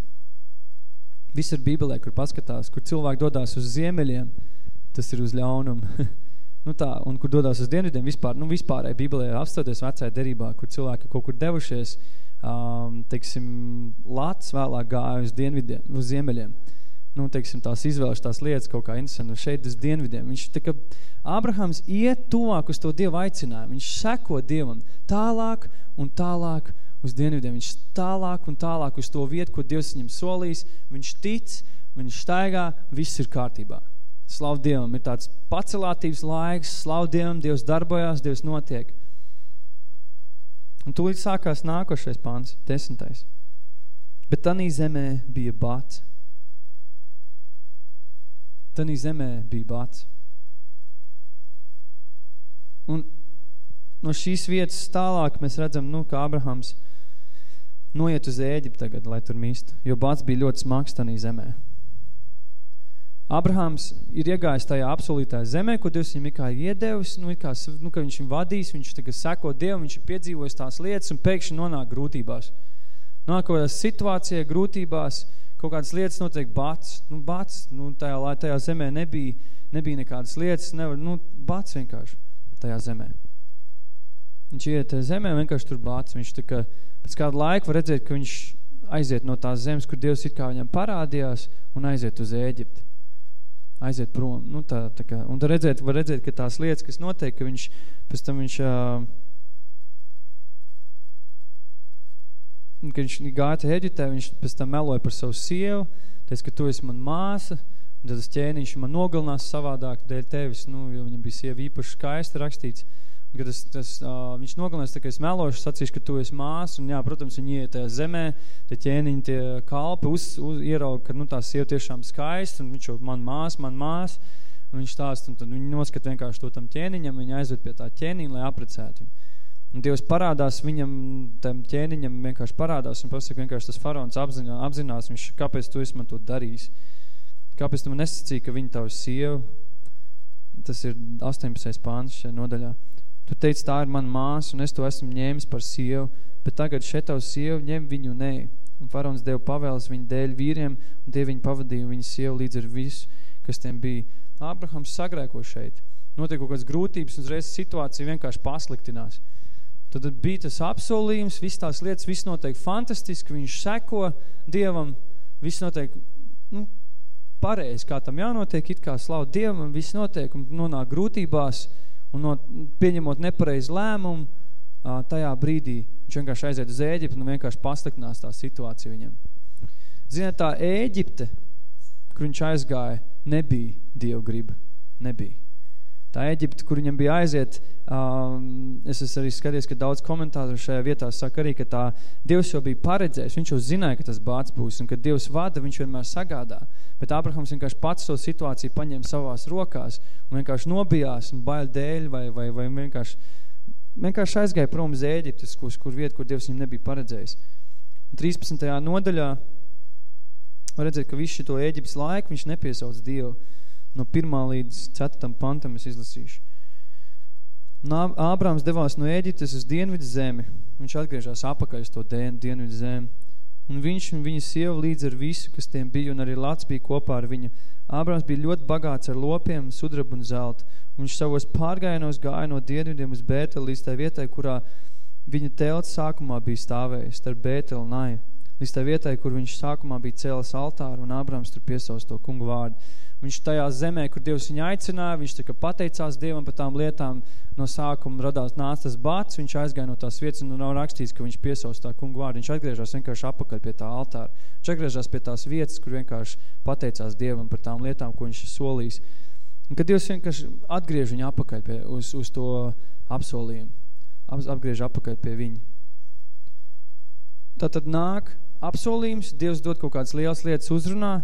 Viss ir Bībelē, kur paskatās, kur cilvēki dodās uz ziemeļiem, tas ir uz ļaunumu. <laughs> nu tā, un kur dodās uz dienvidiem, vispār, nu vispārai Bībelē apstoties vecajā derībā, kur cilvēki kaut kur devušies, um, teiksim, Lats vēlāk gāja uz dienvidiem, uz ziemeļiem nu, teiksim, tās izvēleš tās lietas kaut kā interesanti, un šeit uz dienvidiem. Viņš tā kā Abrahams iet tuvāk uz to Dievu aicinājumu. Viņš seko Dievam tālāk un tālāk uz dienvidiem. Viņš tālāk un tālāk uz to vietu, ko Dievs viņam solīs. Viņš tic, viņš staigā, viss ir kārtībā. Slavu Dievam, ir tāds pacelātības laiks, slavu Dievam, Dievs darbojās, Dievs notiek. Un tūlīt sākās nākošais pāns, desmitais. Bet tanī zemē bija bats Tanī zemē bija bats. Un no šīs vietas tālāk mēs redzam, nu, kā Abrahams noiet uz Ēģipti tagad, lai tur mīst, jo bats bija ļoti smags tanī zemē. Abrahams ir iegājis tajā absolūtajā zemē, ko Dievs viņam kā iedevis, nu, kā, nu, ka viņš viņu vadīs, viņš tagad seko Dievu, viņš ir piedzīvojis tās lietas un pēkšņi nonāk grūtībās. Nonāk kaut situācijā, grūtībās, kaut kādas lietas notiek bats, nu bats, nu tajā, tajā zemē nebija, nebija nekādas lietas, nevar, nu bats vienkārši tajā zemē. Viņš iet zemē, vienkārši tur bats, viņš tā kā pēc kādu laiku var redzēt, ka viņš aiziet no tās zemes, kur Dievs it kā viņam parādījās un aiziet uz Ēģipti. Aiziet prom, nu tā, tā kā, un redzēt, var redzēt, ka tās lietas, kas notiek, ka viņš, pēc tam viņš, uh, Un, kad viņš gāja Eģiptē, viņš pēc tam meloja par savu sievu, teica, ka tu esi man māsa, un tad tas ķēniņš man nogalinās savādāk dēļ tevis, nu, jo viņam bija sieva īpaši skaista rakstīts. Un, kad tas, tas, uh, viņš nogalinās, tā kā es melošu, sacīšu, ka tu esi māsa, un jā, protams, viņi iet tajā zemē, tie ķēniņi, tie kalpi uz, uz, ieraug, ka, nu, tā sieva tiešām skaista, un viņš jau man māsa, man māsa, un viņš stāst, un tad viņi noskat vienkārši to tam ķēniņam, viņi aizved pie tā ķēniņa, lai aprecētu viņu. Un Dievs parādās viņam, tam ķēniņam vienkārši parādās un pasaka vienkārši tas faraons apzinās, apzinās viņš, kāpēc tu esi man to darījis. Kāpēc tu man nesacīji, ka viņa tavs sieva, tas ir 18. pāns šajā nodaļā. Tu teici, tā ir mana māsa, un es to esmu ņēmis par sievu, bet tagad šeit tavs sieva ņem viņu nē. Un faraons deva pavēles viņu dēļ vīriem, un tie viņu pavadīja viņa sievu līdz ar visu, kas tiem bija. Ābrahams sagrēko šeit. Notiek kaut kādas grūtības, un uzreiz situācija vienkārši pasliktinās. Tad bija tas apsolījums, viss tās lietas, viss notiek fantastiski, viņš seko Dievam, viss notiek, nu, pareizi, kā tam jānotiek, it kā slaut Dievam, viss notiek un nonāk grūtībās un no, pieņemot nepareizi lēmumu, tajā brīdī viņš vienkārši aiziet uz Ēģipti un vienkārši pasliktinās tā situācija viņam. Ziniet, tā Ēģipte, kur viņš aizgāja, nebija Dieva griba, nebija. Tā Eģipte, kur viņam bija aiziet, um, es esmu arī skaties, ka daudz komentātoru šajā vietā saka arī, ka tā Dievs jau bija paredzējis, viņš jau zināja, ka tas bāds būs, un kad Dievs vada, viņš vienmēr sagādā. Bet Abrahams vienkārši pats to situāciju paņēma savās rokās un vienkārši nobijās un baļ dēļ vai, vai, vai vienkārši, vienkārši aizgāja prom uz Ēģiptes, kur, kur vieta, kur Dievs viņam nebija paredzējis. Un 13. nodaļā var redzēt, ka visu šo Ēģiptes laiku viņš nepiesauc Dievu no 1. līdz 4. pantam es izlasīšu. Ābrāms devās no Ēģiptes uz dienvidu zemi. Viņš atgriežās apakaļ uz to dienvidu zemi. Un viņš un viņa sieva līdz ar visu, kas tiem bija, un arī Lats bija kopā ar viņu. Ābrāms bija ļoti bagāts ar lopiem, sudrabu un zeltu. Un viņš savos pārgājienos gāja no dienvidiem uz Bēteli līdz tai vietai, kurā Viņa telts sākumā bija stāvējis starp Bēteli un Naju, līdz tā vietai, kur viņš sākumā bija cēlis altāru un Abrams tur piesaus to kungu vārdu. Viņš tajā zemē, kur Dievs viņu aicināja, viņš tā pateicās Dievam par tām lietām, no sākuma radās nāca tas bats, viņš aizgāja no tās vietas un nav rakstīts, ka viņš piesaus tā kungu vārdu. Viņš atgriežās vienkārši apakaļ pie tā altāra. Viņš atgriežās pie tās vietas, kur vienkārši pateicās Dievam par tām lietām, ko viņš ir solījis. Un kad Dievs vienkārši atgriež viņu apakaļ pie, uz, uz to apsolījumu, ap, apgriež apakaļ pie viņa. Tātad nāk apsolījums, Dievs dod kaut kādas lielas lietas uzrunā,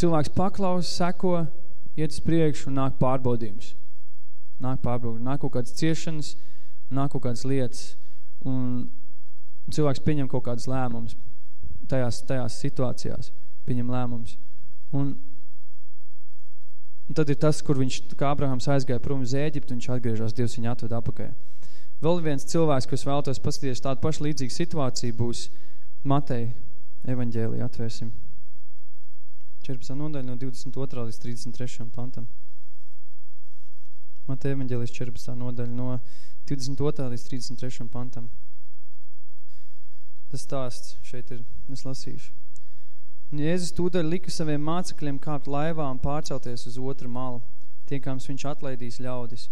cilvēks paklaus, seko, iet uz priekšu un nāk pārbaudījums. Nāk pārbaudījums, nāk kaut kādas ciešanas, nāk kaut kādas lietas un cilvēks pieņem kaut kādas lēmumus tajās, tajās situācijās, pieņem lēmumus. Un, un tad ir tas, kur viņš, kā Abrahams aizgāja prom uz Ēģiptu, viņš atgriežās, Dievs viņu atved apakaļ. Vēl viens cilvēks, kas vēlētos paskatīties tādu pašu līdzīgu situāciju, būs Matei evaņģēlija atvērsim. 14. nodaļa no 22. līdz 33. pantam. Mateja evaņģēlijas 14. nodaļa no 22. līdz 33. pantam. Tas stāsts šeit ir, es lasīšu. Un Jēzus tūdaļ lika saviem mācekļiem kāpt laivā un pārcelties uz otru malu, tiekams viņš atlaidīs ļaudis.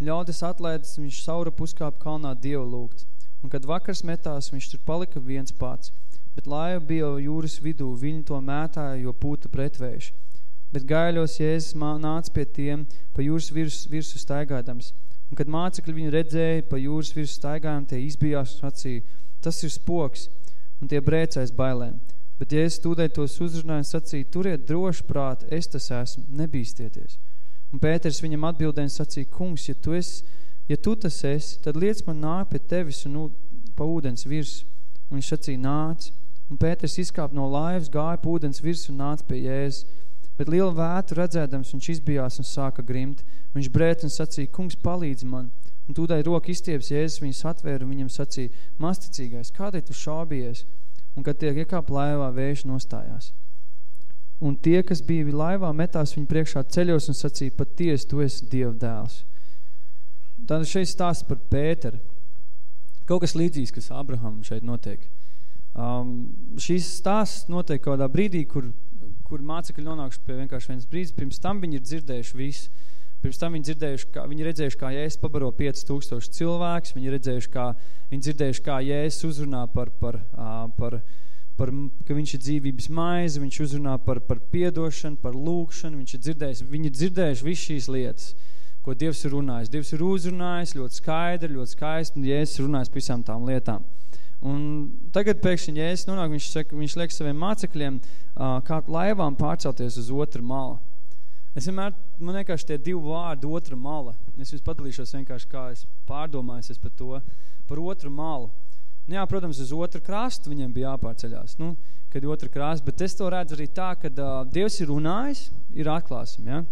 Ļaudis atlaidas, viņš saura puskāp kalnā Dievu lūgt. Un kad vakars metās, viņš tur palika viens pats – bet laiva bija jūras vidū, viņi to mētāja, jo pūta pretvējš. Bet gaiļos Jēzus nāca pie tiem pa jūras virs, virsu staigādams. Un kad mācekļi viņu redzēja pa jūras virsu staigājām, tie izbijās un sacīja, tas ir spoks, un tie brēcais bailēm. Bet Jēzus tūdēļ tos uzrunāja un sacīja, turiet droši prāt, es tas esmu, nebīstieties. Un Pēters viņam atbildēja un sacīja, kungs, ja tu, esi, ja tu tas esi, tad liec man nāk pie tevis un pa ūdens virs. Un viņš sacīja, nāc. Un Pēters izkāp no laivas, gāja pūdens virs un nāca pie Jēzus. Bet lielu vētru redzēdams, viņš izbijās un sāka grimt. Viņš brēt un sacīja, kungs, palīdz man. Un tūdai roka izstieps Jēzus viņus atvēra un viņam sacīja, masticīgais, kādēļ tu šābies? Un kad tiek iekāp laivā, vējš nostājās. Un tie, kas bija laivā, metās viņu priekšā ceļos un sacīja, patiesi, tu esi Dieva dēls. Tātad šeit stāsts par Pēteru. Kaut kas līdzīgs, kas Abraham šeit notiek. Um, šīs stāsts notiek kādā brīdī, kur, kur mācekļi nonākuši pie vienkārši viens brīdis. Pirms tam viņi ir dzirdējuši visu. Pirms tam viņi dzirdējuši, kā, viņi redzējuši, kā Jēzus pabaro 5000 cilvēks, viņi redzējuši, kā, viņi dzirdējuši, kā Jēzus uzrunā par, par, par, par, ka viņš ir dzīvības maize, viņš uzrunā par, par piedošanu, par lūkšanu, viņš ir dzirdējis, viņi ir dzirdējuši visu šīs lietas, ko Dievs ir runājis. Dievs ir uzrunājis ļoti skaidri, ļoti skaisti, un Jēzus ir runājis par visām tām lietām. Un tagad pēkšņi Jēzus nonāk, viņš, saka, viņš liek saviem mācekļiem uh, kāpt laivām pārcelties uz otru malu. Es vienmēr, man vienkārši tie divi vārdi, otra mala. Es jums padalīšos vienkārši, kā es pārdomājos par to, par otru malu. Nu jā, protams, uz otru krastu viņiem bija jāpārceļās, nu, kad otru krastu, bet es to redzu arī tā, ka uh, Dievs ir runājis, ir atklāsim, ja?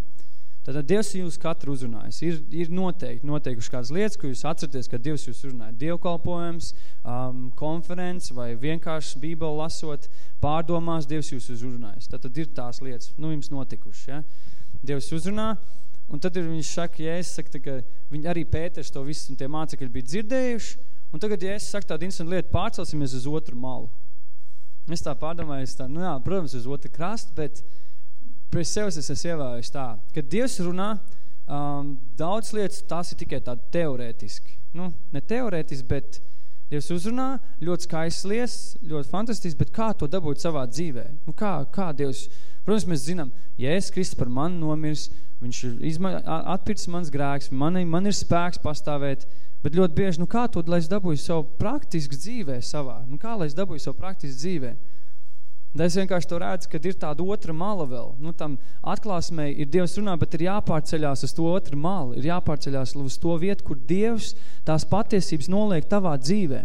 Tātad Dievs jūs katru uzrunājis. Ir, ir noteikti, noteikuši kādas lietas, ko jūs atceraties, ka Dievs jūs uzrunāja. Dievkalpojums, um, konferences vai vienkārši Bībeli lasot, pārdomās Dievs jūs uzrunājis. Tātad ir tās lietas, nu jums notikuši. Ja? Dievs uzrunā, un tad ir viņš saka, ja es saku, ka viņi arī Pēters to visu un tie mācekļi bija dzirdējuši, un tagad, ja es saku tādu instantu lietu, pārcelsimies uz otru malu. Es tā pārdomāju, tā, nu jā, protams, uz otru krastu, bet pie sevis es esmu ievērojis tā, ka Dievs runā, um, daudz lietas tās ir tikai tādi teorētiski. Nu, ne teorētiski, bet Dievs uzrunā, ļoti skaists lietas, ļoti fantastisks, bet kā to dabūt savā dzīvē? Nu, kā, kā Dievs, protams, mēs zinām, ja es Kristus par mani nomirs, viņš ir izma, atpirts mans grēks, man, man ir spēks pastāvēt, bet ļoti bieži, nu kā to, lai es dabūju savu praktisku dzīvē savā? Nu kā, lai es dabūju savu praktisku dzīvē? Tad es vienkārši to redzu, kad ir tāda otra mala vēl. Nu, tam atklāsmei ir Dievs runā, bet ir jāpārceļās uz to otru malu. Ir jāpārceļās uz to vietu, kur Dievs tās patiesības noliek tavā dzīvē.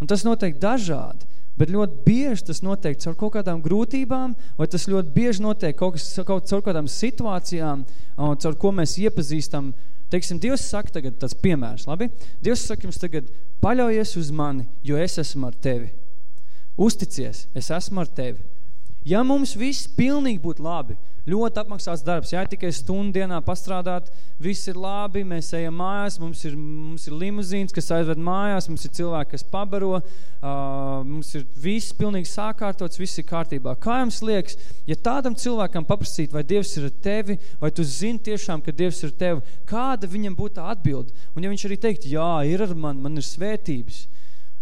Un tas notiek dažādi. Bet ļoti bieži tas notiek caur kaut kādām grūtībām, vai tas ļoti bieži notiek kaut kas, kaut, caur kādām situācijām, caur ko mēs iepazīstam. Teiksim, Dievs saka tagad tāds piemērs, labi? Dievs saka jums tagad, paļaujies uz mani, jo es esmu ar tevi. Uzticies, es esmu ar tevi. Ja mums viss pilnīgi būtu labi, Ļoti apmaksāts darbs, jā, tikai stundu dienā pastrādāt, viss ir labi, mēs ejam mājās, mums ir, mums ir limuzīns, kas aizved mājās, mums ir cilvēki, kas pabaro, uh, mums ir viss pilnīgi sākārtots, viss ir kārtībā. Kā jums liekas, ja tādam cilvēkam paprasīt, vai Dievs ir ar tevi, vai tu zini tiešām, ka Dievs ir tevi, kāda viņam būtu tā atbilde? Un ja viņš arī teikt, jā, ir ar mani, man ir svētības,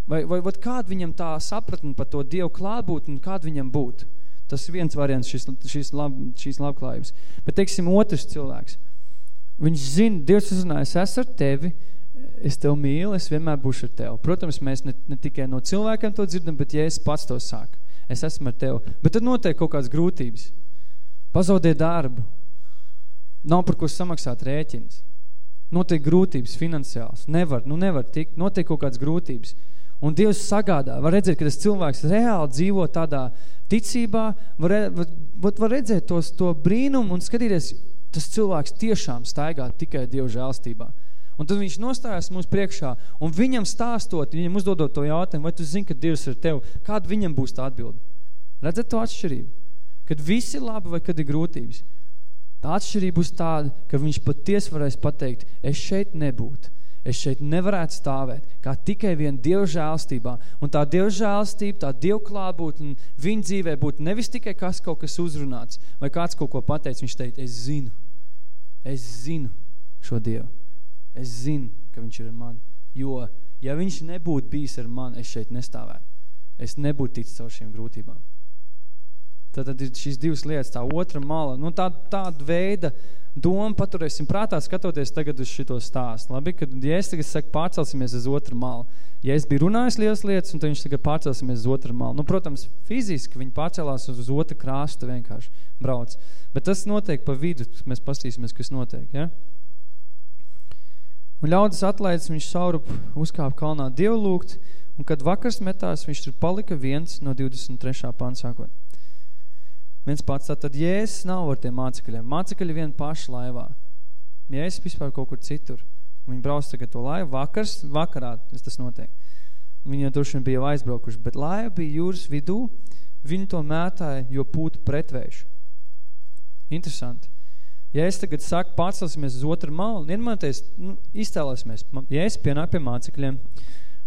vai, vai, vai kāda viņam tā sapratne par to Dievu klātbūtni, kāda viņam būtu? Tas viens variants šīs, šīs, lab, šīs labklājības. Bet, teiksim, otrs cilvēks. Viņš zina, Dievs uzrunāja, es ar tevi, es tev mīlu, es vienmēr būšu ar tevi. Protams, mēs ne, ne tikai no cilvēkiem to dzirdam, bet ja es pats to saku, es esmu ar tevi. Bet tad notiek kaut kādas grūtības. Pazaudē darbu. Nav par ko samaksāt rēķins. Notiek grūtības finansiāls. Nevar, nu nevar tikt. Notiek kaut kādas grūtības. Un Dievs sagādā. Var redzēt, ka tas cilvēks reāli dzīvo tādā ticībā, var, var, var redzēt tos, to brīnumu un skatīties, tas cilvēks tiešām staigā tikai Dieva žēlstībā. Un tad viņš nostājas mums priekšā, un viņam stāstot, viņam uzdodot to jautājumu, vai tu zini, ka Dievs ir tev, kāda viņam būs tā atbilde? Redzat to atšķirību? Kad viss ir labi vai kad ir grūtības? Tā atšķirība būs tāda, ka viņš paties varēs pateikt, es šeit nebūtu, es šeit nevarētu stāvēt, kā tikai vien Dieva žēlstībā. Un tā Dieva žēlstība, tā Dieva klātbūtne viņa dzīvē būtu nevis tikai kas kaut kas uzrunāts, vai kāds kaut ko pateic, viņš teikt, es zinu, es zinu šo Dievu. Es zinu, ka viņš ir ar mani. Jo, ja viņš nebūtu bijis ar mani, es šeit nestāvētu. Es nebūtu ticis caur šiem grūtībām. Tad, tad ir šīs divas lietas, tā otra mala, nu tā, tāda veida domu paturēsim prātā, skatoties tagad uz šito stāstu. Labi, kad ja es tagad saku pārcelsimies uz otru malu. Ja es biju runājis lielas lietas, un tad viņš tagad pārcelsimies uz otru malu. Nu, protams, fiziski viņi pārcelās uz, uz otru krāstu vienkārši brauc. Bet tas notiek pa vidu, mēs pastīsimies, kas notiek, ja? Un ļaudis atlaids, viņš saurup uzkāp kalnā Dievu lūgt, un kad vakars metās, viņš tur palika viens no 23. pansākot viens pats, tad Jēzus nav ar tiem mācekļiem. Mācekļi vien paši laivā. Jēzus vispār kaut kur citur. Viņi brauc tagad to laivu vakars, vakarā tas notiek. Viņi jau droši bija aizbraukuši, bet laiva bija jūras vidū, viņi to mētāja, jo pūta pretvējuši. Interesanti. Ja es tagad saku, pārcelsimies uz otru malu, iedomājieties, nu, iztēlēsimies. Ja es pienāku pie mācekļiem,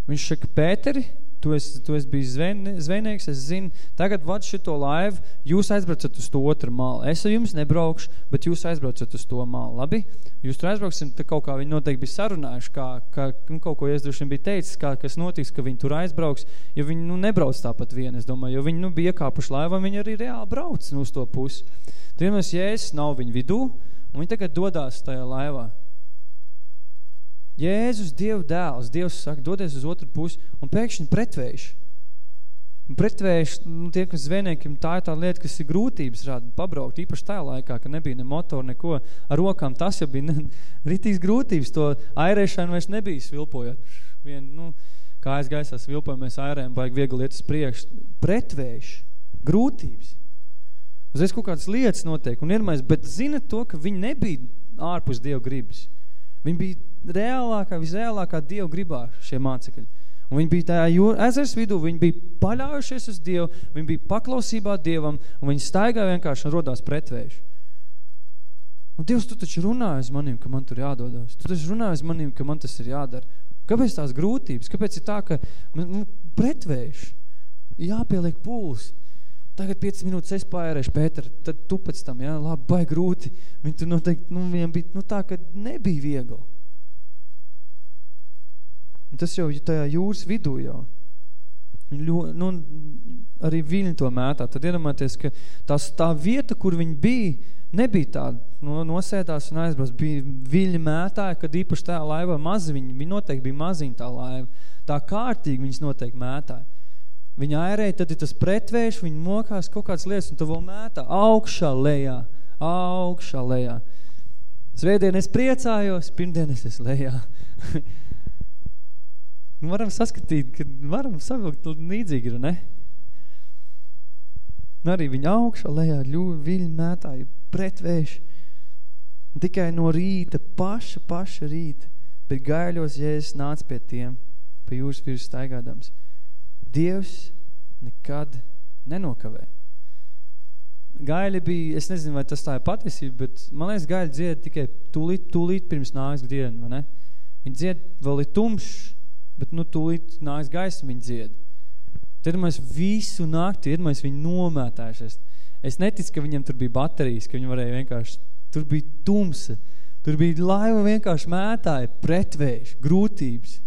viņš saka, Pēteri, tu esi, tu esi bijis zven, zvejnieks, es zinu, tagad vad šito laivu, jūs aizbraucat uz to otru malu. Es ar jums nebraukšu, bet jūs aizbraucat uz to malu, labi? Jūs tur aizbrauksim, tad kaut kā viņi noteikti bija sarunājuši, kā, kā nu, kaut ko es droši bija teicis, kā, kas notiks, ka viņi tur aizbrauks, jo viņi nu, nebrauc tāpat vien, es domāju, jo viņi nu, bija iekāpuši laivā, viņi arī reāli brauc nu, uz to pusi. Tad vienmēr Jēzus nav viņu vidū, un viņi tagad dodās tajā laivā. Jēzus, Dieva dēls, Dievs saka, dodies uz otru pusi, un pēkšņi pretvējš. Pretvējš, nu, tie, kas zvejniekiem, tā ir tā lieta, kas ir grūtības rāda pabraukt, īpaši tajā laikā, ka nebija ne motoru, neko ar rokām, tas jau bija <laughs> ne, ritīgs grūtības, to airēšanu vairs nebija svilpojot. Vien, nu, kā aizgaisā svilpojam, mēs airējam, baigi viegli iet uz priekš. Pretvējš, grūtības. Uzreiz kaut kādas lietas notiek, un iermais, bet zina to, ka viņi nebija ārpus Dieva gribas. Viņi bija reālākā, visreālākā Dieva gribā šie mācekļi. Un viņi bija tajā jūra, ezers vidū, viņi bija paļaujušies uz Dievu, viņi bija paklausībā Dievam, un viņi staigā vienkārši un rodās pretvējuši. Un Dievs, tu taču runāji uz maniem, ka man tur jādodās. Tu taču runāji uz maniem, ka man tas ir jādara. Kāpēc tās grūtības? Kāpēc ir tā, ka nu, pretvējuši? Jāpieliek pūles. Tagad 5 minūtes es pārēšu, Pēter, tad tu pēc tam, jā, labi, bai grūti. Viņi tur noteikti, nu, viņam bija, nu, tā, ka nebija viegli. Tas jau tajā jūras vidū jau. Ļo, nu, arī viļņi to mētā. Tad iedomāties, ka tās, tā vieta, kur viņi bija, nebija tāda, no, nosēdās un aizbrauc. Bija viļņi mētāja, kad īpaši tā laiva mazi, viņi, noteikti bija maziņa tā laiva. Tā kārtīgi viņas noteikti mētāja. Viņa airēja, tad ir tas pretvējš, viņa mokās kaut kādas lietas, un tu vēl mētā augšā lejā, augšā lejā. Svētdien es priecājos, pirmdien es esmu lejā. <laughs> nu, varam saskatīt, ka varam savilkt līdzīgi, ne? Un arī viņa augšā lejā ļuvi viļņi mētāja pretvējš. Un tikai no rīta, paša, paša rīta, bet gaiļos Jēzus nāca pie tiem, pie jūras virs staigādams. Dievs nekad nenokavē. gaļi bija, es nezinu, vai tas tā ir patiesība, bet man liekas, gaļi dzied tikai tūlīt, tūlīt pirms nāks dienu, vai ne? Viņi dzied vēl ir tumšs, bet nu tūlīt nāks gaisa, viņi dzied. Tad mēs visu nakti, iedomājies, viņi nomētājušies. Es neticu, ka viņiem tur bija baterijas, ka viņi varēja vienkārši, tur bija tumsa, tur bija laiva vienkārši mētāja, pretvējš, grūtības.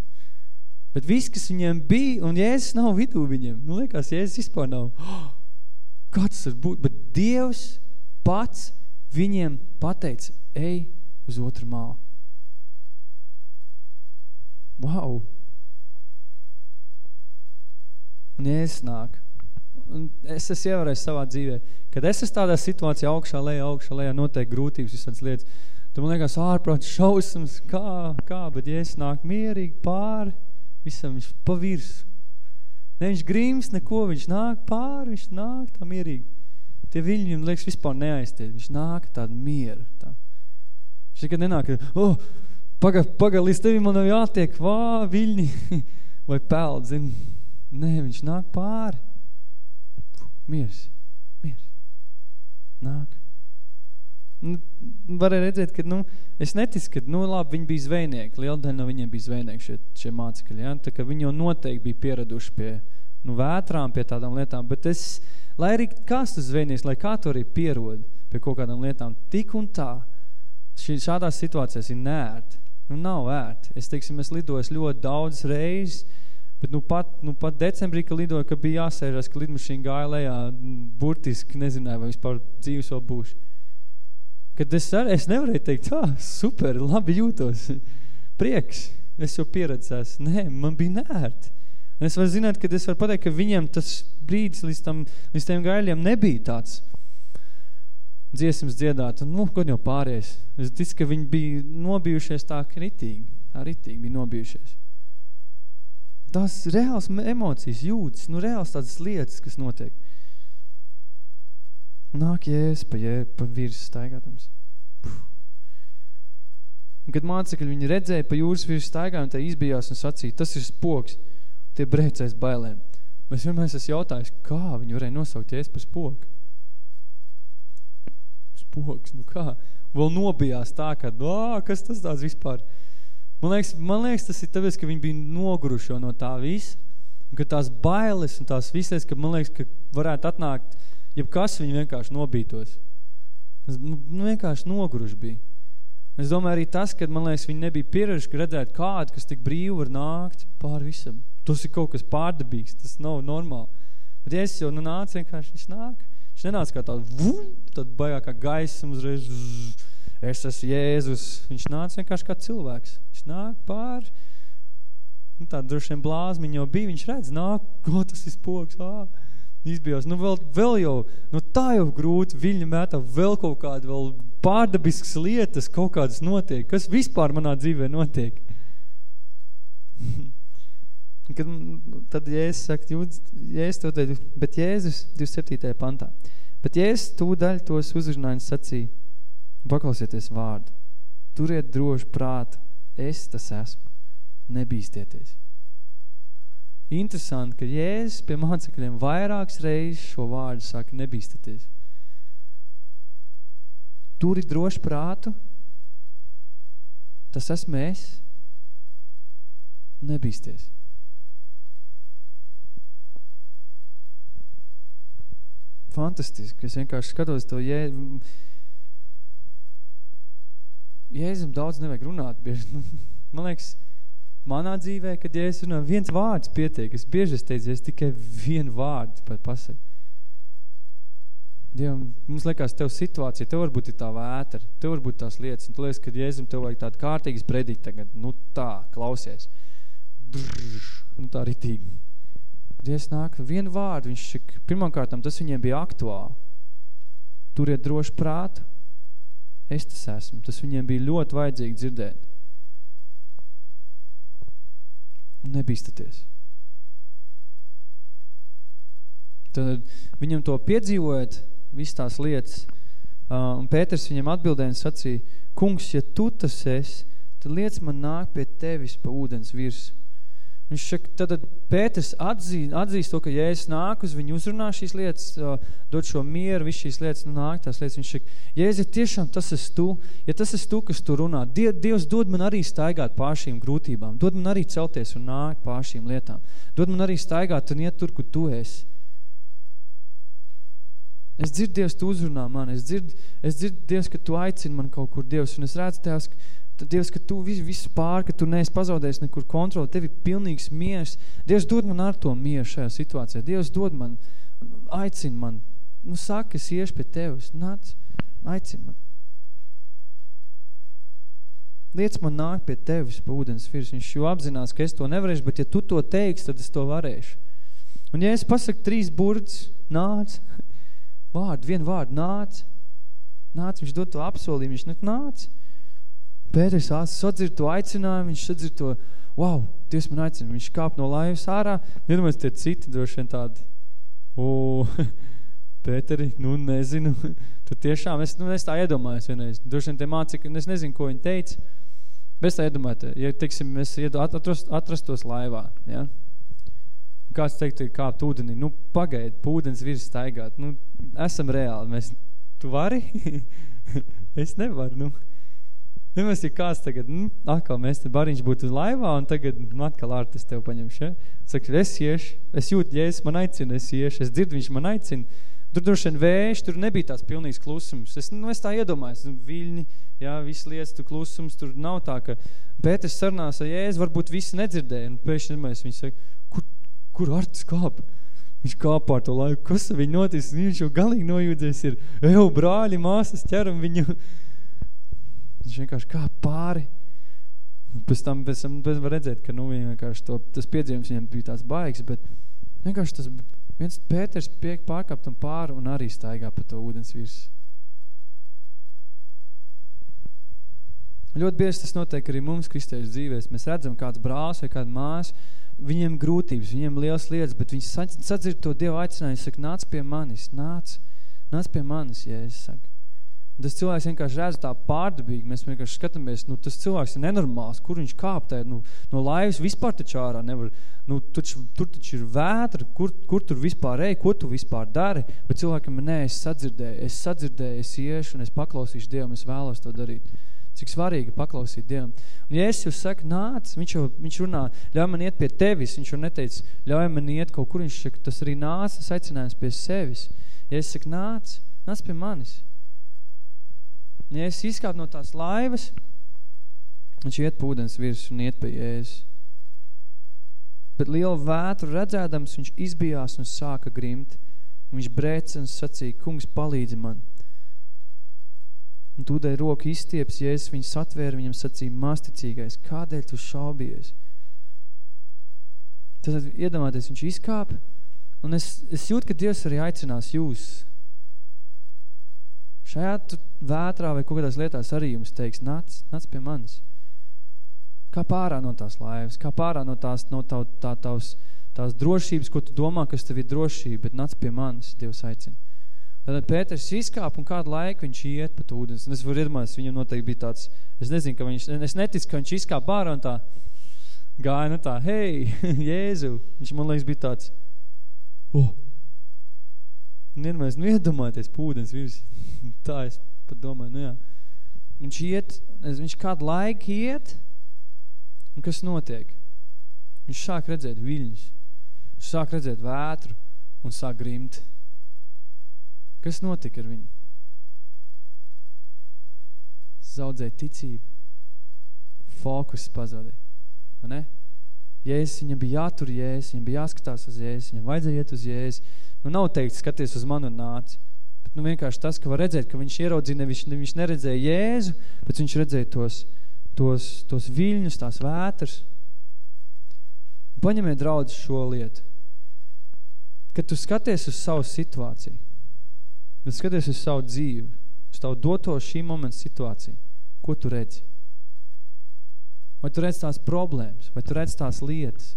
Bet viss, kas viņiem bija, un Jēzus nav vidū viņiem, nu liekas, Jēzus vispār nav. Oh, <gasps> kā tas var būt? Bet Dievs pats viņiem pateica, ej uz otru mālu. Wow! Un Jēzus nāk. Un es esmu ievērējis savā dzīvē, kad es esmu tādā situācijā augšā, lejā, augšā, lejā, noteikti grūtības, visādas lietas, tad man liekas ārprāt šausmas, kā, kā, bet Jēzus nāk mierīgi pāri, visam viņš pa virsu. Ne viņš grīms, neko, viņš nāk pāri, viņš nāk tā mierīgi. Tie viļņi, viņam liekas, vispār neaiztiet. Viņš nāk tādu mieru. Tā. Viņš nekad nenāk, oh, paga, paga, līdz tevi man nav jātiek, vā, viļņi, <laughs> vai peld, zin. Nē, viņš nāk pāri. Miers, miers. Nāk. Nu, varēja redzēt, ka, nu, es neticu, ka, nu, labi, viņi bija zvejnieki. Liela daļa no viņiem bija zvejnieki šie, šie mācekļi, ja? Tā kā viņi jau noteikti bija pieraduši pie, nu, vētrām, pie tādām lietām, bet es, lai arī kāds tas zvejnieks, lai kā to arī pierod pie kaut kādām lietām, tik un tā, šī, šādās situācijās ir nērt. Nu, nav ērt. Es, teiksim, es lidoju ļoti daudz reizes, bet nu pat, nu pat decembrī, ka lidoju, ka bija jāsēžas, ka lidmašīna gāja lejā, burtiski nezināju, vai vispār dzīves vēl būšu kad es, ar, es nevarēju teikt, tā, super, labi jūtos, <laughs> prieks, es jau pieredzēs. Nē, man bija nērti. Un es varu zināt, kad es varu pateikt, ka viņiem tas brīdis līdz, tam, līdz tiem gaiļiem nebija tāds dziesmas dziedāt, un, nu, god jau pāries. Es ticu, ka viņi bija nobijušies tā kritīgi, tā ritīgi bija nobijušies. Tās reāls emocijas jūtas, nu, reāls tādas lietas, kas notiek. Nāk jēs pa, jē, pa virs staigātams. Un, kad mācekļi viņi redzēja pa jūras virs staigājumu, te izbijās un sacīja, tas ir spoks, tie brēcais bailēm. Mēs vienmēr esmu jautājis, kā viņi varēja nosaukt jēs par spoku? Spoks, nu kā? Vēl nobijās tā, ka, kas tas tās vispār? Man liekas, man liekas, tas ir tāpēc, ka viņi bija noguruši no tā visa, un ka tās bailes un tās visais, ka man liekas, ka varētu atnākt jebkas viņi vienkārši nobītos. Tas, nu, nu, vienkārši noguruši bija. Es domāju arī tas, kad, man liekas, viņi nebija pieraduši, ka redzēt kādu, kas tik brīvi var nākt pāri visam. Tas ir kaut kas pārdabīgs, tas nav normāli. Bet ja es jau nu nācu, vienkārši viņš nāk. Viņš nenāca kā tādu vum, tad baigā kā gaisa uzreiz, es esmu Jēzus. Viņš nāca vienkārši kā cilvēks. Nāk pāri, nu tā droši vien blāzmiņa jau bija, viņš redz, nāk, ko tas ir spoks, ā izbijās. Nu, vēl, vēl jau, nu tā jau grūti, viļņa mētā vēl kaut kāda, vēl pārdabiskas lietas, kaut kādas notiek. Kas vispār manā dzīvē notiek? <laughs> Kad, tad Jēzus saka, jūs, Jēzus to teidu, bet Jēzus 27. pantā, bet Jēzus tūdaļ tos uzrunājums sacīja, paklausieties vārdu, turiet droši prātu, es tas esmu, nebīstieties. Interesanti, ka Jēzus pie mācekļiem vairākas reizes šo vārdu saka, nebīstaties. Turi droši prātu, tas esmu es, nebīsties. Fantastiski, es vienkārši skatos to Jē... Jēzum daudz nevajag runāt, bieži. <laughs> Man liekas, manā dzīvē, kad ja es runāju, viens vārds pietiek. Es bieži es teicu, es tikai vienu vārdu pat pasaku. Dievam, mums liekas, tev situācija, tev varbūt ir tā vētra, tev varbūt tās lietas, un tu liekas, ka Jēzum tev vajag tādu kārtīgas predīt tagad, nu tā, klausies. Drrr, nu tā ritīgi. Dievs nāk, vienu vārdu, viņš, pirmkārtam, tas viņiem bija aktuāli. Turiet droši prātu, es tas esmu. Tas viņiem bija ļoti vajadzīgi dzirdēt. nebīstaties. Tad viņam to piedzīvojot, viss tās lietas, uh, un Pēters viņam atbildēja un sacīja, kungs, ja tu tas esi, tad liec man nāk pie tevis pa ūdens virs. Viņš saka, tad Pēters atzī, atzīst to, ka Jēzus nāk uz viņu uzrunā šīs lietas, dod šo mieru, visu šīs lietas, nu nāk tās lietas. Viņš saka, Jēzus, tiešām tas esi tu, ja tas esi tu, kas tu runā, Dievs dod man arī staigāt pār šīm grūtībām, dod man arī celties un nākt pār šīm lietām, dod man arī staigāt un iet tur, kur tu esi. Es dzirdu, Dievs, tu uzrunā mani, es dzirdu, es dzirdu, Dievs, ka tu aicini man kaut kur, Dievs, un es redzu, Tēvs, Tad Dievs, ka tu visu, visu pār, ka tu neesi pazaudējis nekur kontroli, tevi pilnīgs miers. Dievs dod man ar to mieru šajā situācijā. Dievs dod man, aicina man. Nu, saka, es iešu pie tevis. Nāc, aicina man. Liec man nāk pie tevis pa ūdens virs. Viņš jau apzinās, ka es to nevarēšu, bet ja tu to teiks, tad es to varēšu. Un ja es pasaku trīs burds, nāc, <laughs> vārdu, vienu vārdu, nāc, nāc, viņš dod to apsolījumu, viņš net nāc. Pēters sadzird to aicinājumu, viņš sadzird to, wow, Dievs man aicina, viņš kāp no laivas ārā, nedomājas tie citi droši vien tādi, o, <laughs> Pēteri, nu nezinu, <laughs> tu tiešām, es, nu, es tā iedomājos vienreiz, droši vien tie mācīgi, es nezinu, ko viņi teica, bet es tā iedomāju, ja, teiksim, es atrast, atrastos laivā, ja, kāds teikt, kāpt ūdenī, nu, pagaid, pūdens virs staigāt, nu, esam reāli, mēs, tu vari? <laughs> es nevaru, nu, Nemaz ir kāds tagad, nu, atkal mēs te bariņš būtu laivā, un tagad, nu, atkal ārtis tev paņemšu, ja? Saka, es iešu, es jūtu, ja es man aicinu, es iešu, es dzirdu, viņš man aicina. Tur droši vien vējš, tur nebija tās pilnīgs klusums. Es, nu, es tā iedomājos, nu, viļņi, jā, viss lietas, tur klusums, tur nav tā, ka Pēters sarunās ar Jēzu, varbūt visi nedzirdēja, un pēkšņi mēs viņi saka, kur, kur ārtis kāp? Viņš kāpā ar to laiku, kas viņu notis, viņš jau galīgi nojūdzies ir, eju, brāļi, māsas, ķeram viņu, Viņš vienkārši kā pāri. Pēc tam, pēc tam pēc var redzēt, ka nu, vienkārši to, tas piedzīvums viņam bija tās baigs, bet vienkārši tas viens Pēters piek pārkāpt tam pāri un arī staigā pa to ūdens virs. Ļoti bieži tas notiek arī mums, kristiešu dzīvēs. Mēs redzam kāds brālis vai kāda māsa, viņiem grūtības, viņiem liels lietas, bet viņi sadzird to Dievu aicinājumu, saka, nāc pie manis, nāc, nāc pie manis, ja es saku. Un tas cilvēks vienkārši redz tā pārdabīgi, mēs vienkārši skatāmies, nu tas cilvēks ir nenormāls, kur viņš kāptē, nu, no laivas vispār taču ārā nevar, nu taču, tur taču ir vētra, kur, kur tur vispār ej, ko tu vispār dari, bet cilvēkam, nē, es sadzirdēju, es sadzirdēju, es iešu un es paklausīšu Dievam, es vēlos to darīt. Cik svarīgi paklausīt Dievam. Un ja es jūs saku, nāc, viņš jau, viņš runā, ļauj man iet pie tevis, viņš jau neteica, ļauj man iet kaut kur, viņš saka, tas arī nāc, tas aicinājums pie sevis. Ja es saku, nāc, nāc pie manis. Ja es izkāp no tās laivas, viņš iet pūdens virs un iet pie Jēzus. Bet lielu vētru redzēdams, viņš izbijās un sāka grimt. Viņš brēc un sacīja, kungs, palīdzi man. Un tūdēļ roku izstieps, Jēzus viņu satvēra, viņam sacīja, masticīgais, kādēļ tu šaubies? Tad iedomāties, viņš izkāp, un es, es jūtu, ka Dievs arī aicinās jūs Šajā vētrā vai kādās lietās arī jums teiks, nāc, nāc pie manis. Kā pārā no tās laivas, kā pārā no tās, no tā, tā, tavs, tās drošības, ko tu domā, kas tev ir drošība, bet nāc pie manis, Dievs aicina. Tātad Pēters izkāp un kādu laiku viņš iet pat ūdens. Un es varu iedomāties, viņam noteikti bija tāds, es nezinu, ka viņš, es neticu, ka viņš izkāp ārā un tā gāja, nu tā, hei, <laughs> Jēzu. Viņš man liekas bija tāds, oh, Nedomājies, nu iedomājieties pūdens virs. Tā es pat domāju, nu jā. Viņš iet, viņš kādu laiku iet, un kas notiek? Viņš sāk redzēt viļņus, viņš sāk redzēt vētru un sāk grimt. Kas notika ar viņu? Zaudzēja ticību. Fokus pazaudēja. Vai ne? Jēzus, viņam bija jātur Jēzus, viņam bija jāskatās uz Jēzus, viņam vajadzēja iet uz Jēzus. Nu, nav teikt, skaties uz mani un nāc. Bet nu, vienkārši tas, ka var redzēt, ka viņš ieraudzīja, nevis, viņš neredzēja Jēzu, bet viņš redzēja tos, tos, tos viļņus, tās vētras. Paņemiet draudz šo lietu. Kad tu skaties uz savu situāciju, kad skaties uz savu dzīvi, uz tavu doto šī momenta situāciju, ko tu redzi? Vai tu redz tās problēmas, vai tu redz tās lietas,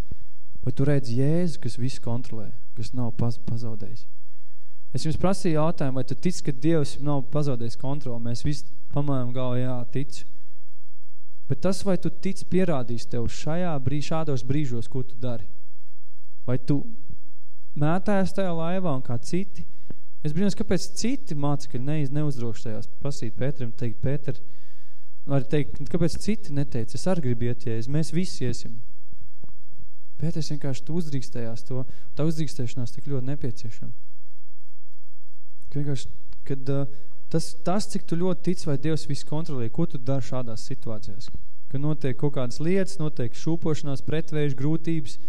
vai tu redz Jēzu, kas visu kontrolē? kas nav paz, pazaudējis. Es jums prasīju jautājumu, vai tu tic, ka Dievs nav pazaudējis kontroli? Mēs visi pamājam galvu, jā, ticu. Bet tas, vai tu tic pierādīs tev šajā brīž, šādos brīžos, ko tu dari. Vai tu mētājas tajā laivā un kā citi. Es brīnos, kāpēc citi mācekļi neiz, neuzdroštajās prasīt Pēterim, teikt, Pēter, var teikt, kāpēc citi neteica, es arī gribu iet, ja mēs visi iesim. Pēters vienkārši tu uzdrīkstējās to, tā uzdrīkstēšanās tik ļoti nepieciešama. Vienkārši, kad uh, tas, tas, cik tu ļoti tic, vai Dievs visu kontrolē, ko tu dari šādās situācijās. Kad notiek kaut kādas lietas, notiek šūpošanās, pretvējuši, grūtības,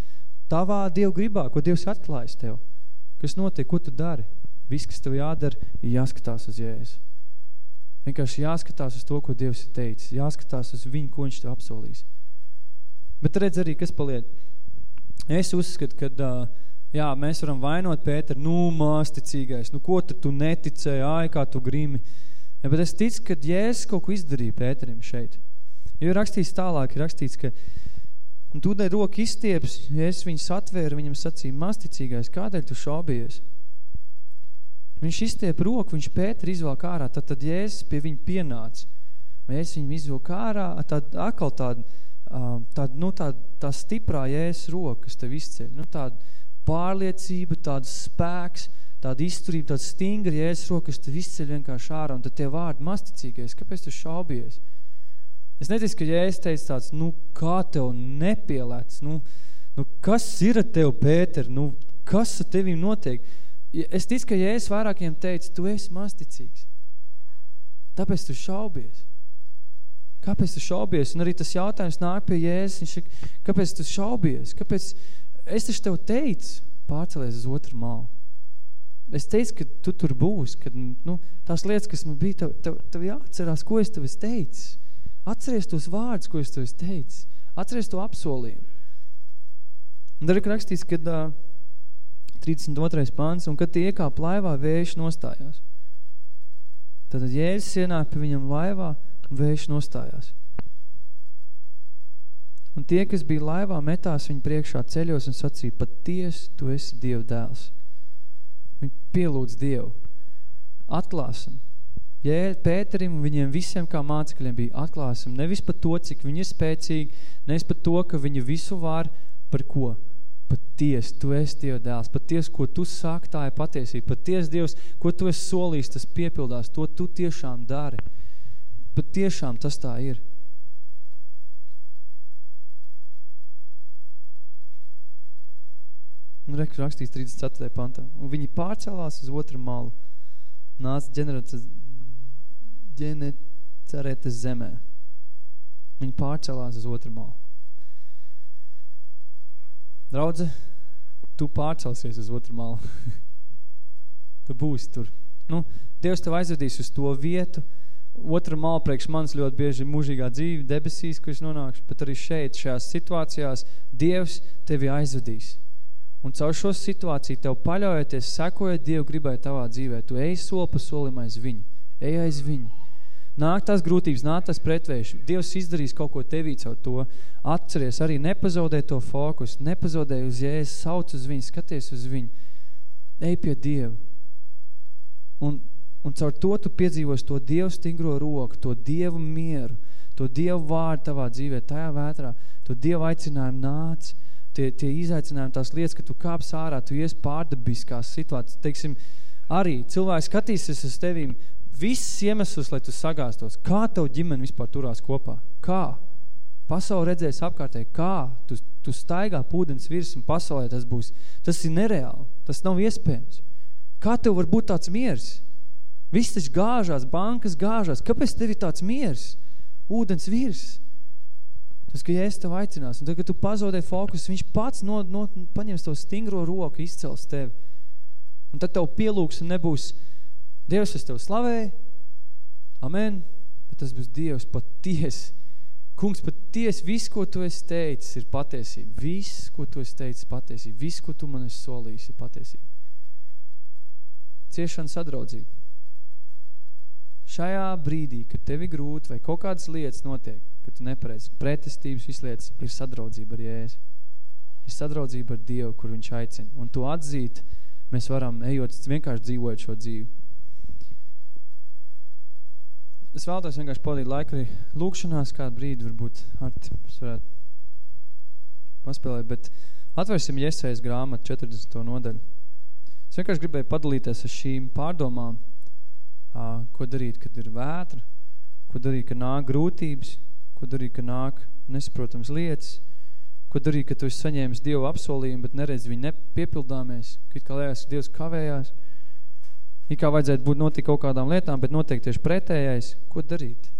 tavā Dievu gribā, ko Dievs atklājas tev. Kas notiek, ko tu dari? Viss, kas tev jādara, jāskatās uz Jēzu. Vienkārši jāskatās uz to, ko Dievs ir teicis. Jāskatās uz viņu, ko viņš tev apsolīs. Bet redz arī, kas paliek. Es uzskatu, ka uh, jā, mēs varam vainot Pēteru, nu, māsticīgais, nu, ko tu neticēji, ai, kā tu grimi. Ja, bet es ticu, ka Jēzus kaut ko izdarīja Pēterim šeit. Jo ir rakstīts tālāk, ir rakstīts, ka ne roku izstieps, Jēzus viņus atvēra, viņam sacīja, māsticīgais, kādēļ tu šaubies? Viņš izstiep roku, viņš Pēteru izvēl ārā, tad, tad Jēzus pie viņa pienāca. Mēs viņu izvēl ārā, tad atkal tāda, tāda, nu, tāda, tā stiprā Jēzus roka, kas tev izceļ, nu, tāda pārliecība, tāds spēks, tāda izturība, tāds stingra jēzus roka, kas tev izceļ vienkārši ārā, un tad tie vārdi masticīgais, kāpēc tu šaubies? Es neticu, ka jēzus teica tāds, nu, kā tev nepielēc, nu, nu, kas ir ar tev, Pēter, nu, kas ar tevim notiek? Es ticu, ka jēzus vairākiem teica, tu esi masticīgs, tāpēc tu šaubies. Kāpēc tu šaubies? Un arī tas jautājums nāk pie Jēzus. Viņš saka, kāpēc tu šaubies? Kāpēc es taču tev teicu, pārcelies uz otru malu. Es teicu, ka tu tur būs, kad nu, tās lietas, kas man bija, tev, tev, tev jāatcerās, ko es tev es teicu. Atceries tos vārdus, ko es tev es teicu. Atceries to apsolījumu. Un ir rakstīts, kad uh, 32. pāns, un kad tie iekāp laivā, vējš nostājās. Tad Jēzus ienāk pie viņam laivā, un vējš nostājās. Un tie, kas bija laivā, metās viņu priekšā ceļos un sacīja, paties, tu esi Dieva dēls. Viņi pielūdz Dievu. Atklāsim. Jē, Pēterim un viņiem visiem kā mācekļiem bija atklāsim. Nevis par to, cik viņi ir spēcīgi, nevis par to, ka viņi visu var, par ko? Paties, tu esi Dieva dēls. Paties, ko tu sāki, tā ir patiesība. Paties, Dievs, ko tu esi solījis, tas piepildās. To tu tiešām dari. Patiešām tas tā ir. Un rek rakstīts 34. pantā. Un viņi pārcēlās uz otru malu. Nāca ģenecerētas zemē. Viņi pārcēlās uz otru malu. Draudze, tu pārcelsies uz otru malu. <laughs> tu būsi tur. Nu, Dievs tev aizvedīs uz to vietu. Otra mala priekš manis ļoti bieži mūžīgā dzīve, debesīs, kur es nonākšu, bet arī šeit, šajās situācijās, Dievs tevi aizvedīs. Un caur šo situāciju tev paļaujoties, sekojot Dievu gribai tavā dzīvē, tu ej soli pa solim aiz viņu, ej aiz viņu. Nāk tās grūtības, nāk tas pretvējš. Dievs izdarīs kaut ko tevī caur to. Atceries arī nepazaudē to fokus, nepazaudē uz Jēzus, sauc uz viņu, skaties uz viņu. Ej pie Dievu. Un, un caur to tu piedzīvos to Dievu stingro roku, to Dievu mieru, to Dievu vārdu tavā dzīvē, tajā vētrā, to Dievu aicinājumu nāc, tie, tie izaicinājumi, tās lietas, ka tu kāps ārā, tu ies pārdabiskās situācijas. Teiksim, arī cilvēki skatīsies uz tevīm, viss iemesls, lai tu sagāstos. Kā tev ģimene vispār turās kopā? Kā? Pasauli redzēs apkārtēji, kā? Tu, tu staigā pūdens virs un pasaulē tas būs. Tas ir nereāli. Tas nav iespējams. Kā tev var būt tāds miers? Viss taču gāžās, bankas gāžās. Kāpēc tev ir tāds miers? Ūdens virs. Tas, ka Jēzus tev aicinās, un tad, kad tu pazaudē fokus, viņš pats no, no, paņems to stingro roku, izcels tevi. Un tad tev pielūks un nebūs, Dievs, es tev slavēju, amen, bet tas būs Dievs patiesi. Kungs, patiesi, viss, ko tu esi teicis, ir patiesība. Viss, ko tu esi teicis, patiesība. Viss, ko tu man esi solījis, ir patiesība. Ciešana sadraudzība. Šajā brīdī, kad tevi grūti vai kaut kādas lietas notiek, ka tu nepareizi. Pretestības vislietas ir sadraudzība ar Jēzu. Ir sadraudzība ar Dievu, kur viņš aicina. Un to atzīt, mēs varam, ejot, vienkārši dzīvojot šo dzīvi. Es vēlētos vienkārši pavadīt laiku arī lūkšanās kādu brīdi, varbūt Arti, es varētu paspēlēt, bet atvērsim Jesējas grāmatu 40. nodaļu. Es vienkārši gribēju padalīties ar šīm pārdomām, ko darīt, kad ir vētra, ko darīt, kad nāk grūtības, ko darīt, kad nāk nesaprotams lietas, ko darīt, kad tu esi saņēmis Dievu apsolījumu, bet neredz viņu nepiepildāmies, kad kā liekas, ka Dievs kavējās, it kā vajadzētu būt notikt kaut kādām lietām, bet notiek tieši pretējais, ko darīt?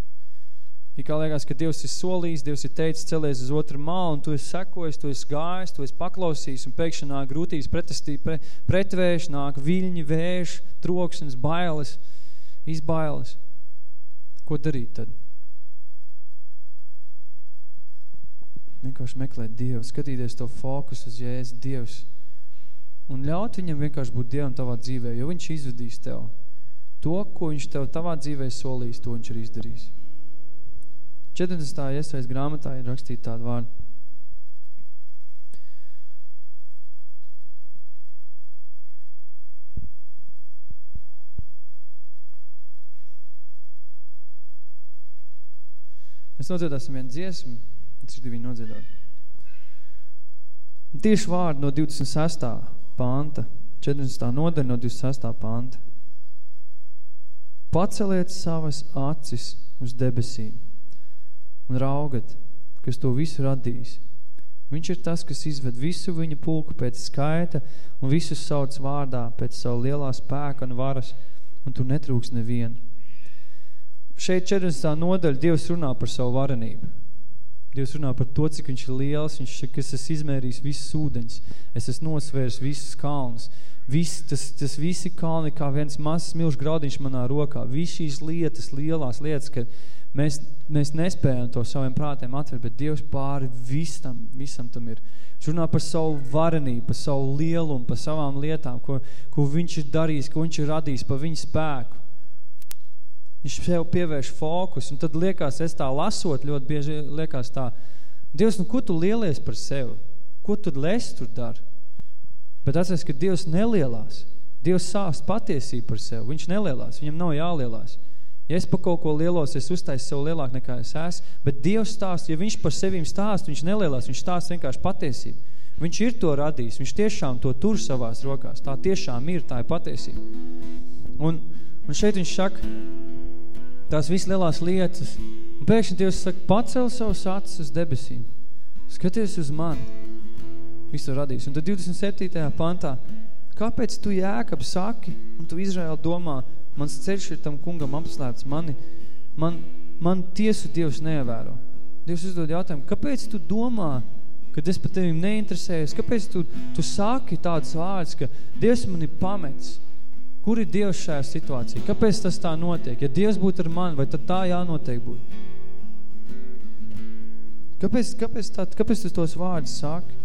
Ir kā liekas, ka Dievs ir solījis, Dievs ir teicis celies uz otru malu, un tu esi sekojis, tu esi gājis, tu esi paklausījis, un pēkšņi nāk grūtības pretestī, pre, pretvēš, nāk viļņi, vēš, troksnes, bailes, izbailes. Ko darīt tad? Vienkārši meklēt Dievu, skatīties to fokus uz Jēzus Dievs un ļaut viņam vienkārši būt Dievam tavā dzīvē, jo viņš izvedīs tev. To, ko viņš tev tavā dzīvē solīs, to viņš arī izdarīs. 40. iesaist grāmatā ir rakstīt tādu vārdu. Mēs nodziedāsim vienu dziesmu, tas ir divi nodziedāt. Tieši vārdu no 26. Panta, 40. nodaļa no 26. panta. Paceliet savas acis uz debesīm un raugat, kas to visu radīs. Viņš ir tas, kas izved visu viņa pulku pēc skaita un visus sauc vārdā pēc savu lielā spēka un varas, un tu netrūks nevienu šeit 40. nodaļa Dievs runā par savu varenību. Dievs runā par to, cik viņš ir liels, viņš kas es izmērījis visus ūdeņus, es esmu nosvērs visus kalnus, Vis, tas, tas visi kalni kā viens mazs milžs graudiņš manā rokā, viss šīs lietas, lielās lietas, ka mēs, mēs nespējam to saviem prātiem atvērt, bet Dievs pāri visam, visam tam ir. Viņš runā par savu varenību, par savu lielumu, par savām lietām, ko, ko viņš ir darījis, ko viņš ir radījis, par viņu spēku. Viņš sev pievērš fokus, un tad liekas, es tā lasot, ļoti bieži liekas tā, Dievs, nu, ko tu lielies par sevi? Ko tu les tur dar? Bet atceries, ka Dievs nelielās. Dievs sāst patiesību par sevi. Viņš nelielās, viņam nav jālielās. Ja es pa kaut ko lielos, es uztaisu sev lielāk nekā es esmu, bet Dievs stāst, ja viņš par sevīm stāst, viņš nelielās, viņš stāst vienkārši patiesību. Viņš ir to radījis, viņš tiešām to tur savās rokās. Tā tiešām ir, tā ir patiesība. Un, un šeit viņš saka, tās vislielās lietas. Un pēkšņi Dievs saka, pacel savus acis uz debesīm. Skaties uz mani. Visu radīs. Un tad 27. pantā, kāpēc tu Jēkab saki, un tu Izraēl domā, mans ceļš ir tam kungam apslēpts, mani, man, man tiesu Dievs neievēro. Dievs uzdod jautājumu, kāpēc tu domā, kad es par tevim neinteresējos, kāpēc tu, tu saki tādas vārdas, ka Dievs mani pamets, Kur ir Dievs šajā situācijā? Kāpēc tas tā notiek? Ja Dievs būtu ar mani, vai tad tā jānotiek būtu? Kāpēc, kāpēc, tā, kāpēc tu tos vārdus saki?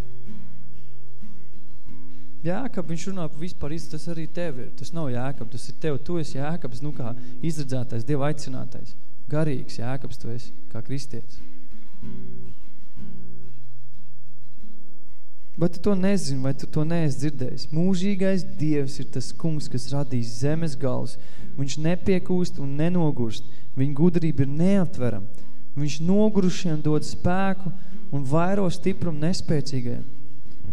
Jēkab, viņš runā vispār, tas arī tev ir. Tas nav Jēkab, tas ir tev. Tu esi Jēkabs, nu kā izredzētais, Dieva aicinātais. Garīgs Jēkabs tu esi, kā kristietis. Vai tu to nezini, vai tu to neesi dzirdējis? Mūžīgais Dievs ir tas kungs, kas radīs zemes gals. Viņš nepiekūst un nenogurst. Viņa gudrība ir neaptveram. Viņš nogurušiem dod spēku un vairo stiprumu nespēcīgajiem.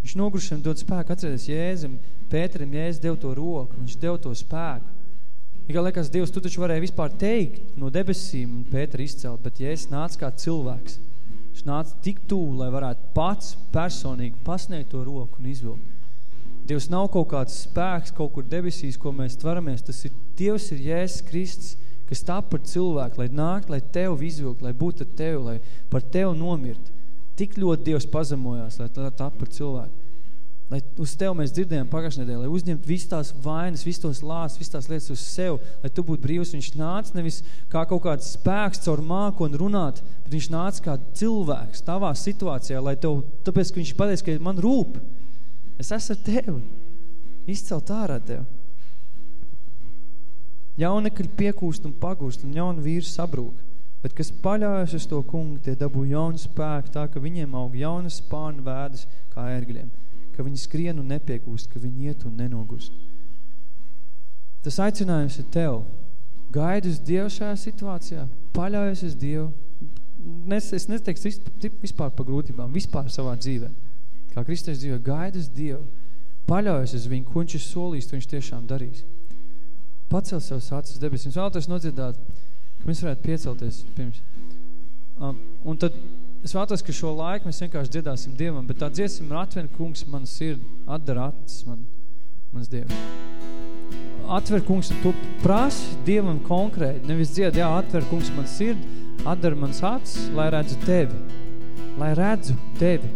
Viņš nogurušiem dod spēku. Atcerieties, Jēzim, Pēterim, Jēzus dev to roku, viņš dev to spēku. Ja kā liekas, Dievs, tu taču varēja vispār teikt no debesīm un Pēteri izcelt, bet Jēzus nāca kā cilvēks – Viņš nāca tik tūl, lai varētu pats personīgi pasniegt to roku un izvilkt. Dievs nav kaut kāds spēks kaut kur debesīs, ko mēs tvaramies. Tas ir, Dievs ir Jēzus Kristus, kas tā par cilvēku, lai nākt, lai tev izvilkt, lai būtu ar tevi, lai par tevi nomirt. Tik ļoti Dievs pazemojās, lai tā par cilvēku lai uz tevi mēs dzirdējām pagājušajā nedēļā, lai uzņemt visu tās vainas, visu tos lās, visu tās lietas uz sev, lai tu būtu brīvs. Viņš nāca nevis kā kaut kāds spēks caur māku un runāt, bet viņš nāca kā cilvēks tavā situācijā, lai tev, tāpēc, ka viņš pateica, ka man rūp. Es esmu ar tevi. Izcelt ārā tevi. Jaunekļi piekūst un pagūst un jauni vīri sabrūk. Bet kas paļaujas uz to kungu, tie dabū jaunu spēku, tā ka viņiem aug jaunas spārnu vēdas kā ērgļiem ka viņi skrien un nepiekūst, ka viņi iet un nenogust. Tas aicinājums ir tev. Gaidi uz Dievu šajā situācijā, paļaujies uz Dievu. Nes, es neteikšu vispār par grūtībām, vispār savā dzīvē. Kā kristieši dzīvē, gaidi uz Dievu, paļaujies uz viņu, ko viņš ir solījis, viņš tiešām darīs. Pacel sev acis debesīs. Vēlētos nodziedāt, ka mēs varētu piecelties pirms. Um, un tad es vēlētos, ka šo laiku mēs vienkārši dziedāsim Dievam, bet tā dziesima ir atvien kungs man sirdi, atdara acis man, mans Dievs atver kungs, tu prasi Dievam konkrēti, nevis dzied, jā, atver kungs man sirdi, atdara mans acis, lai redzu tevi, lai redzu tevi,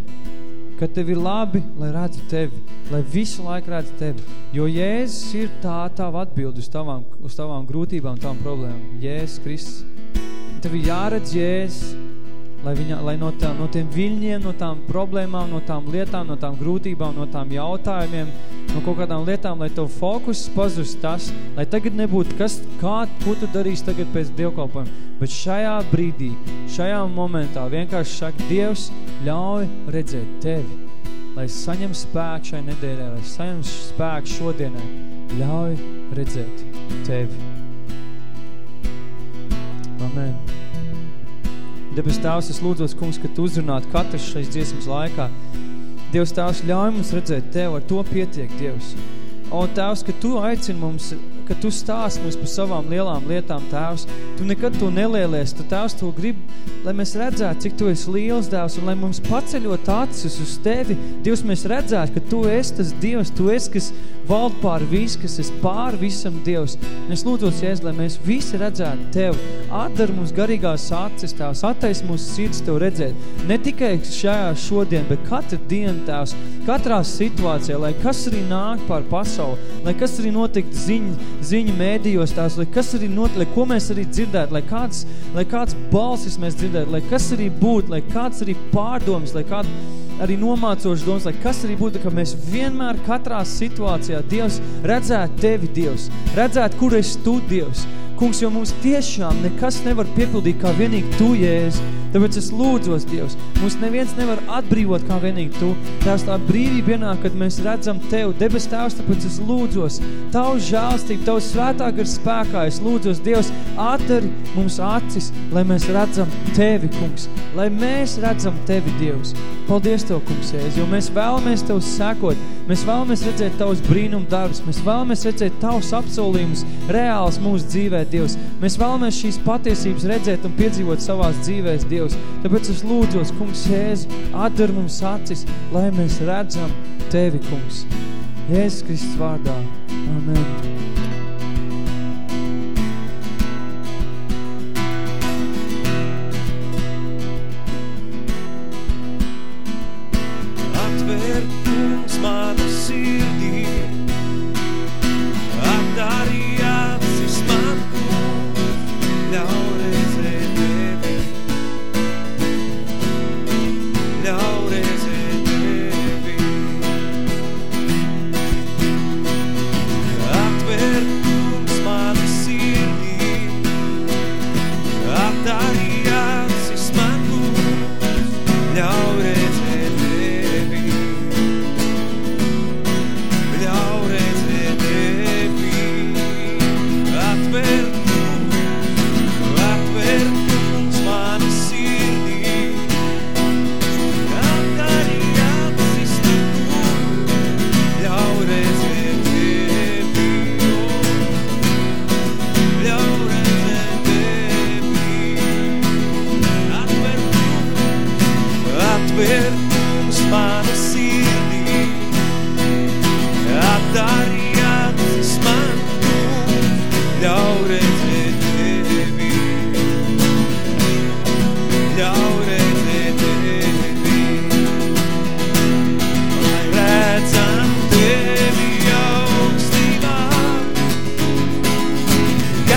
kad tev ir labi, lai redzu tevi, lai visu laiku redzu tevi, jo Jēzus ir tā tava atbildi uz tavām, uz tavām grūtībām, tavām problēmām, Jēzus Kristus, tev ir jāredz Jēzus, lai, viņa, lai no, tā, no tiem viļņiem, no tām problēmām, no tām lietām, no tām grūtībām, no tām jautājumiem, no kaut kādām lietām, lai tev fokus pazust tas, lai tagad nebūtu, kas, kā, ko tu darīsi tagad pēc dievkalpojuma, bet šajā brīdī, šajā momentā vienkārši saka, Dievs ļauj redzēt tevi, lai saņem spēku šai nedēļai, lai saņem spēku šodienai, ļauj redzēt tevi. Amen. Debes Tēvs, es lūdzos, kungs, ka Tu uzrunātu katrs šais dziesmas laikā. Dievs Tēvs, ļauj mums redzēt Tev, ar to pietiek, Dievs. O, Tēvs, ka Tu aicini mums ka Tu stāst mums par savām lielām lietām, Tēvs. Tu nekad to nelielies, Tu, Tēvs, to grib, lai mēs redzētu, cik Tu esi liels, Tēvs, un lai mums paceļot acis uz Tevi, Dievs, mēs redzētu, ka Tu esi tas Dievs, Tu esi, kas vald pār visu, kas esi pār visam Dievs. Es lūdzu, Jēzus, lai mēs visi redzētu Tevi. Atdar mums garīgās acis, Tēvs, attais mūsu sirds Tev redzēt. Ne tikai šajā šodien, bet katru dienu, Tēvs, katrā situācijā, lai kas arī nāk pār pasauli, lai kas arī notikt ziņa, ziņu mēdījos tās, lai kas arī not, lai ko mēs arī dzirdētu, lai kāds, lai kāds balsis mēs dzirdētu, lai kas arī būtu, lai kāds arī pārdomas, lai kāda arī nomācošs domas, lai kas arī būtu, ka mēs vienmēr katrā situācijā, Dievs, redzētu Tevi, Dievs, redzētu, kur esi Tu, Dievs, Kungs, jo mums tiešām nekas nevar piepildīt kā vienīgi Tu, Jēzus. Tāpēc es lūdzos, Dievs, mums neviens nevar atbrīvot kā vienīgi Tu. Tās tā brīvība ienāk, kad mēs redzam Tev, debes Tēvs, tāpēc es lūdzos, Tavu žālstību, Tavu svētāk ar spēkā, es lūdzos, Dievs, atdari mums acis, lai mēs redzam Tevi, Kungs, lai mēs redzam Tevi, Dievs. Paldies Tev, Kungs, Jēzus, jo mēs vēlamies Tev sekot, mēs vēlamies redzēt Tavus brīnum darbus, mēs vēlamies redzēt Tavus apsolījumus reāls mūsu dzīvē, Dievs. Mēs vēlamies šīs patiesības redzēt un piedzīvot savās dzīvēs, Dievs. Tāpēc es lūdzos, kungs, Jēzu, atdar mums acis, lai mēs redzam Tevi, kungs. Jēzus Kristus vārdā. Amen.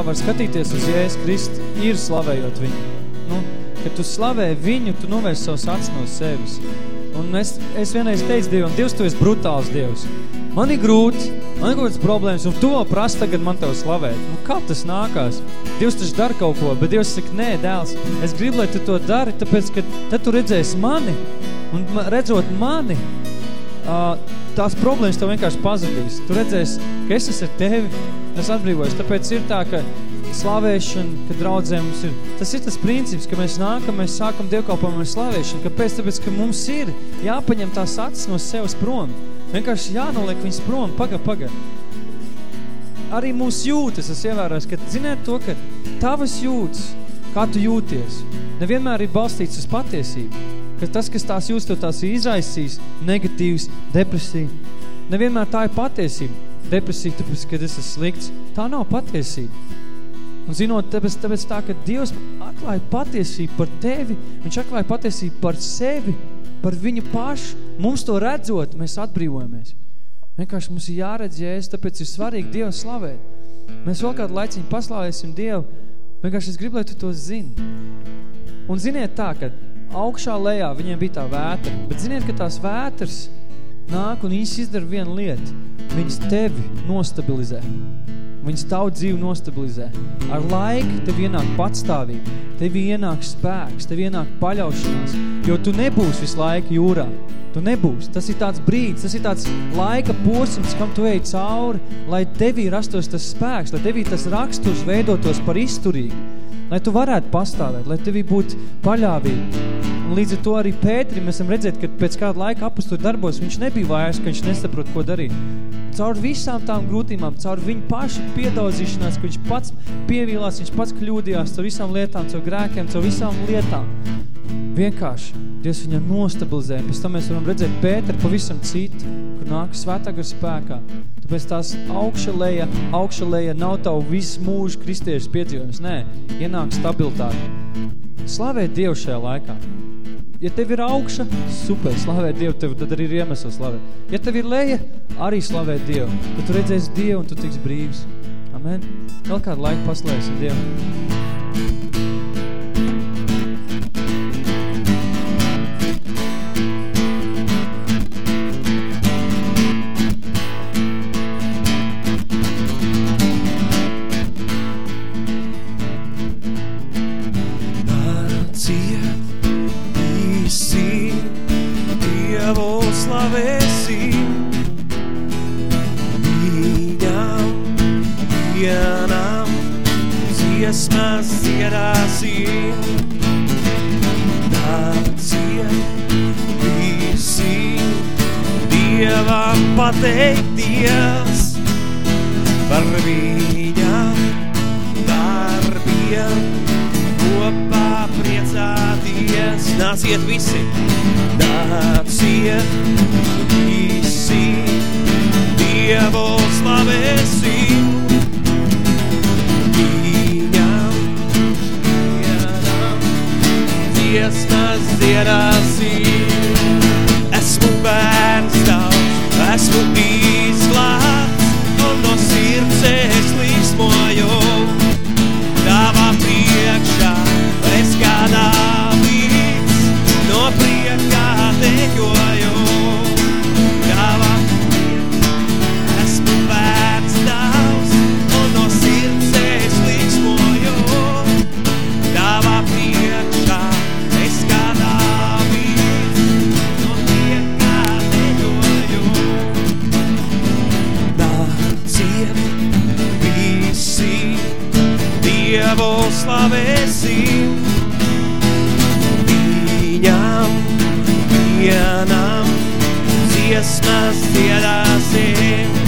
kā var skatīties uz Jēzus Kristu, ir slavējot viņu. Nu, kad tu slavē viņu, tu novērš savus acis no sevis. Un es, es vienreiz teicu Dievam, Dievs, tu esi brutāls Dievs. Man ir grūti, man ir kaut kādas problēmas, un tu vēl prasa tagad man tev slavēt. Nu, kā tas nākās? Dievs taču dara kaut ko, bet Dievs saka, nē, dēls, es gribu, lai tu to dari, tāpēc, ka tad tu redzēsi mani, un redzot mani, uh, tās problēmas tev vienkārši pazudīs. Tu redzēsi, ka es esmu ar tevi, es atbrīvojos. Tāpēc ir tā, ka slavēšana, ka draudzē mums ir, tas ir tas princips, ka mēs nākam, mēs sākam dievkalpojumu ar slavēšanu. Kāpēc? Tāpēc, ka mums ir jāpaņem tās acis no sevis prom. Vienkārši jānoliek viņas prom, paga, paga. Arī mūsu jūtas, es ievērojos, ka ziniet to, ka tavas jūtas, kā tu jūties, nevienmēr ir balstīts uz patiesību. Ka tas, kas tās jūs, tev tās ir izraisījis, negatīvs, depresija, nevienmēr tā ir patiesība. Depresija, tāpēc, kad es esmu slikts, tā nav patiesība. Un zinot, tāpēc, tāpēc tā, ka Dievs atklāja patiesību par tevi, viņš atklāja patiesību par sevi, par viņu pašu. Mums to redzot, mēs atbrīvojamies. Vienkārši mums ir jāredz Jēzus, tāpēc ir svarīgi Dievu slavēt. Mēs vēl kādu laiciņu paslāvēsim Dievu. Vienkārši es gribu, lai tu to zini. Un ziniet tā, ka augšā lejā viņiem bija tā vētra, bet ziniet, ka tās vētras nāk un viņas izdara vienu lietu. Viņas tevi nostabilizē. Viņas tavu dzīvi nostabilizē. Ar laiku tev ienāk patstāvība, tev ienāk spēks, tev ienāk paļaušanās, jo tu nebūsi visu laiku jūrā. Tu nebūsi. Tas ir tāds brīdis, tas ir tāds laika posms, kam tu ej cauri, lai tevī rastos tas spēks, lai tevī tas raksturs veidotos par izturīgu, lai tu varētu pastāvēt, lai tevī būtu paļāvība. Un līdz ar to arī Pētri mēs esam redzēt, ka pēc kāda laika apustur darbos viņš nebija vairs, ka viņš nesaprot, ko darīt. Caur visām tām grūtībām, caur viņu pašu piedaudzīšanās, ka viņš pats pievīlās, viņš pats kļūdījās caur visām lietām, caur grēkiem, caur visām lietām. vienkārši Dievs viņu nostabilizē. Pēc tam mēs varam redzēt Pēteru pavisam citu, kur nāk svētā gar spēkā. Tāpēc tās augša leja, augša leja nav tavu visu mūžu kristiešu piedzīvojums. Nē, ienāk stabilitāte. Slavēt Dievu šajā laikā. Ja tev ir augša, super, slavēt Dievu, tev tad arī ir iemesls slavēt. Ja tev ir leja, arī slavēt Dievu. Tad tu redzēsi Dievu un tu tiks brīvs. Amen. Vēl kādu laiku paslēgsim Dievu. faith we sing. Slavēsim, Viņam vienam dziesmas dziedāsim.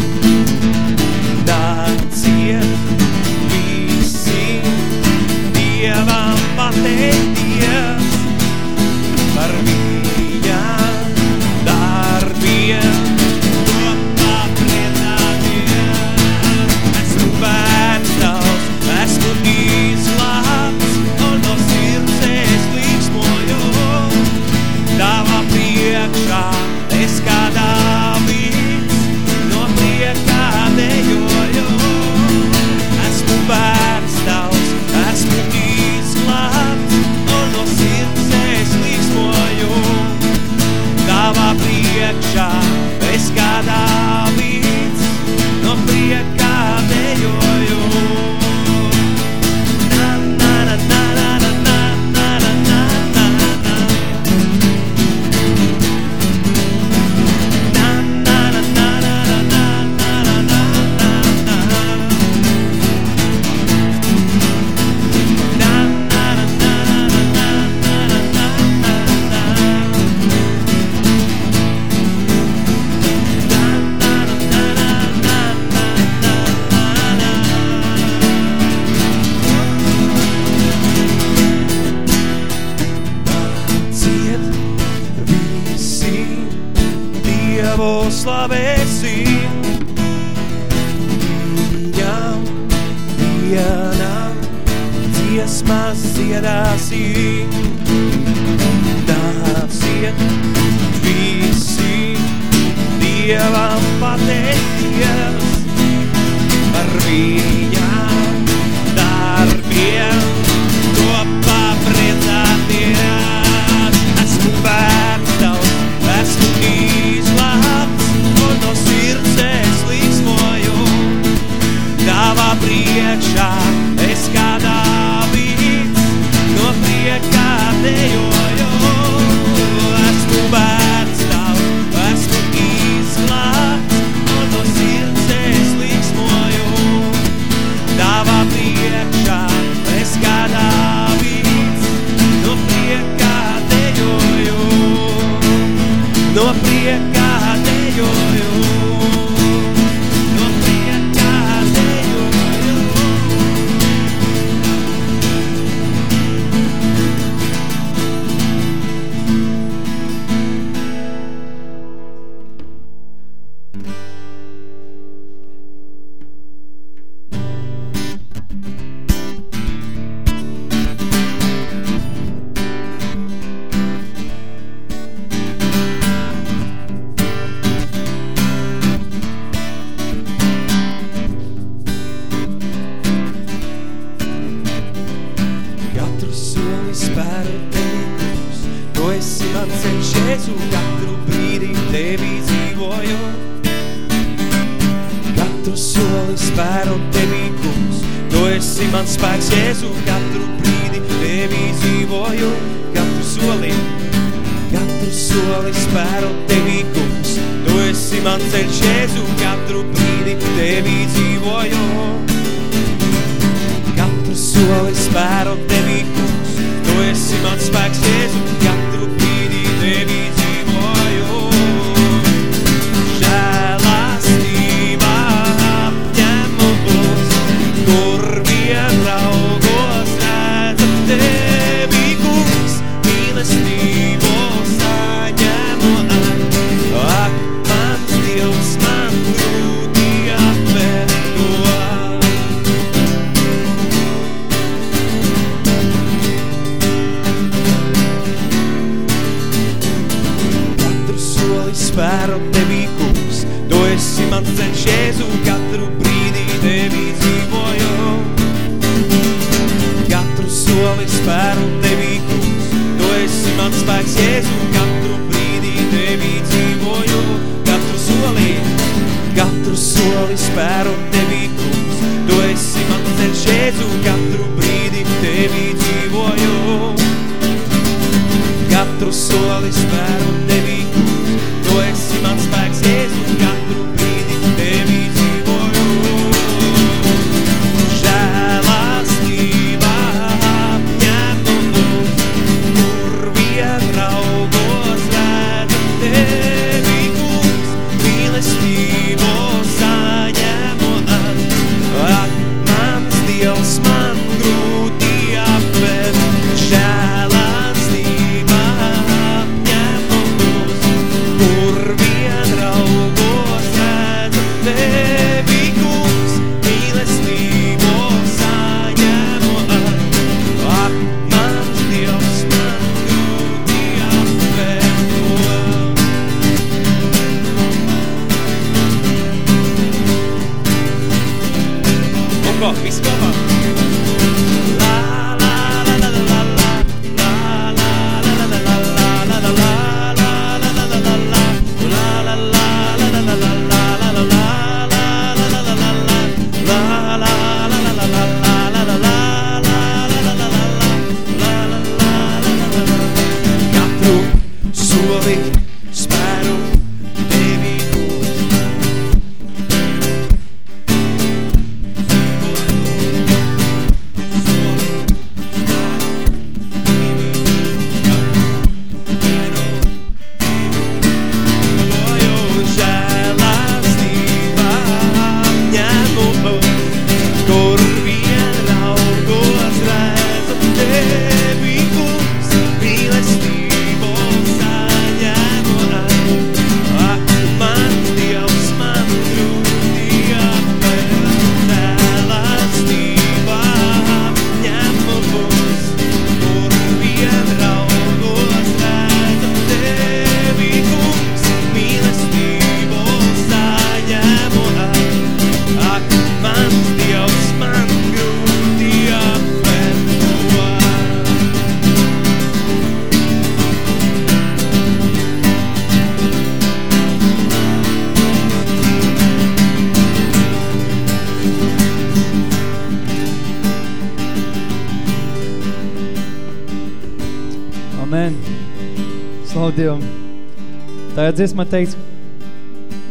šajā dziesmā teiks,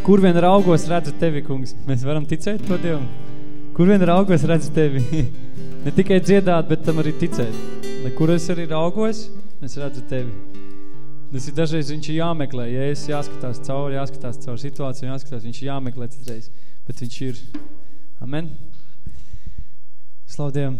kur vien raugos redzu tevi, kungs. Mēs varam ticēt to Dievam. Kur vien raugos redzu tevi. <laughs> ne tikai dziedāt, bet tam arī ticēt. Lai kur es arī raugos, es redzu tevi. Tas ir dažreiz viņš ir jāmeklē, ja es jāskatās cauri, jāskatās cauri situāciju, jāskatās, viņš ir jāmeklē citreiz, bet viņš ir. Amen. Slaudiem.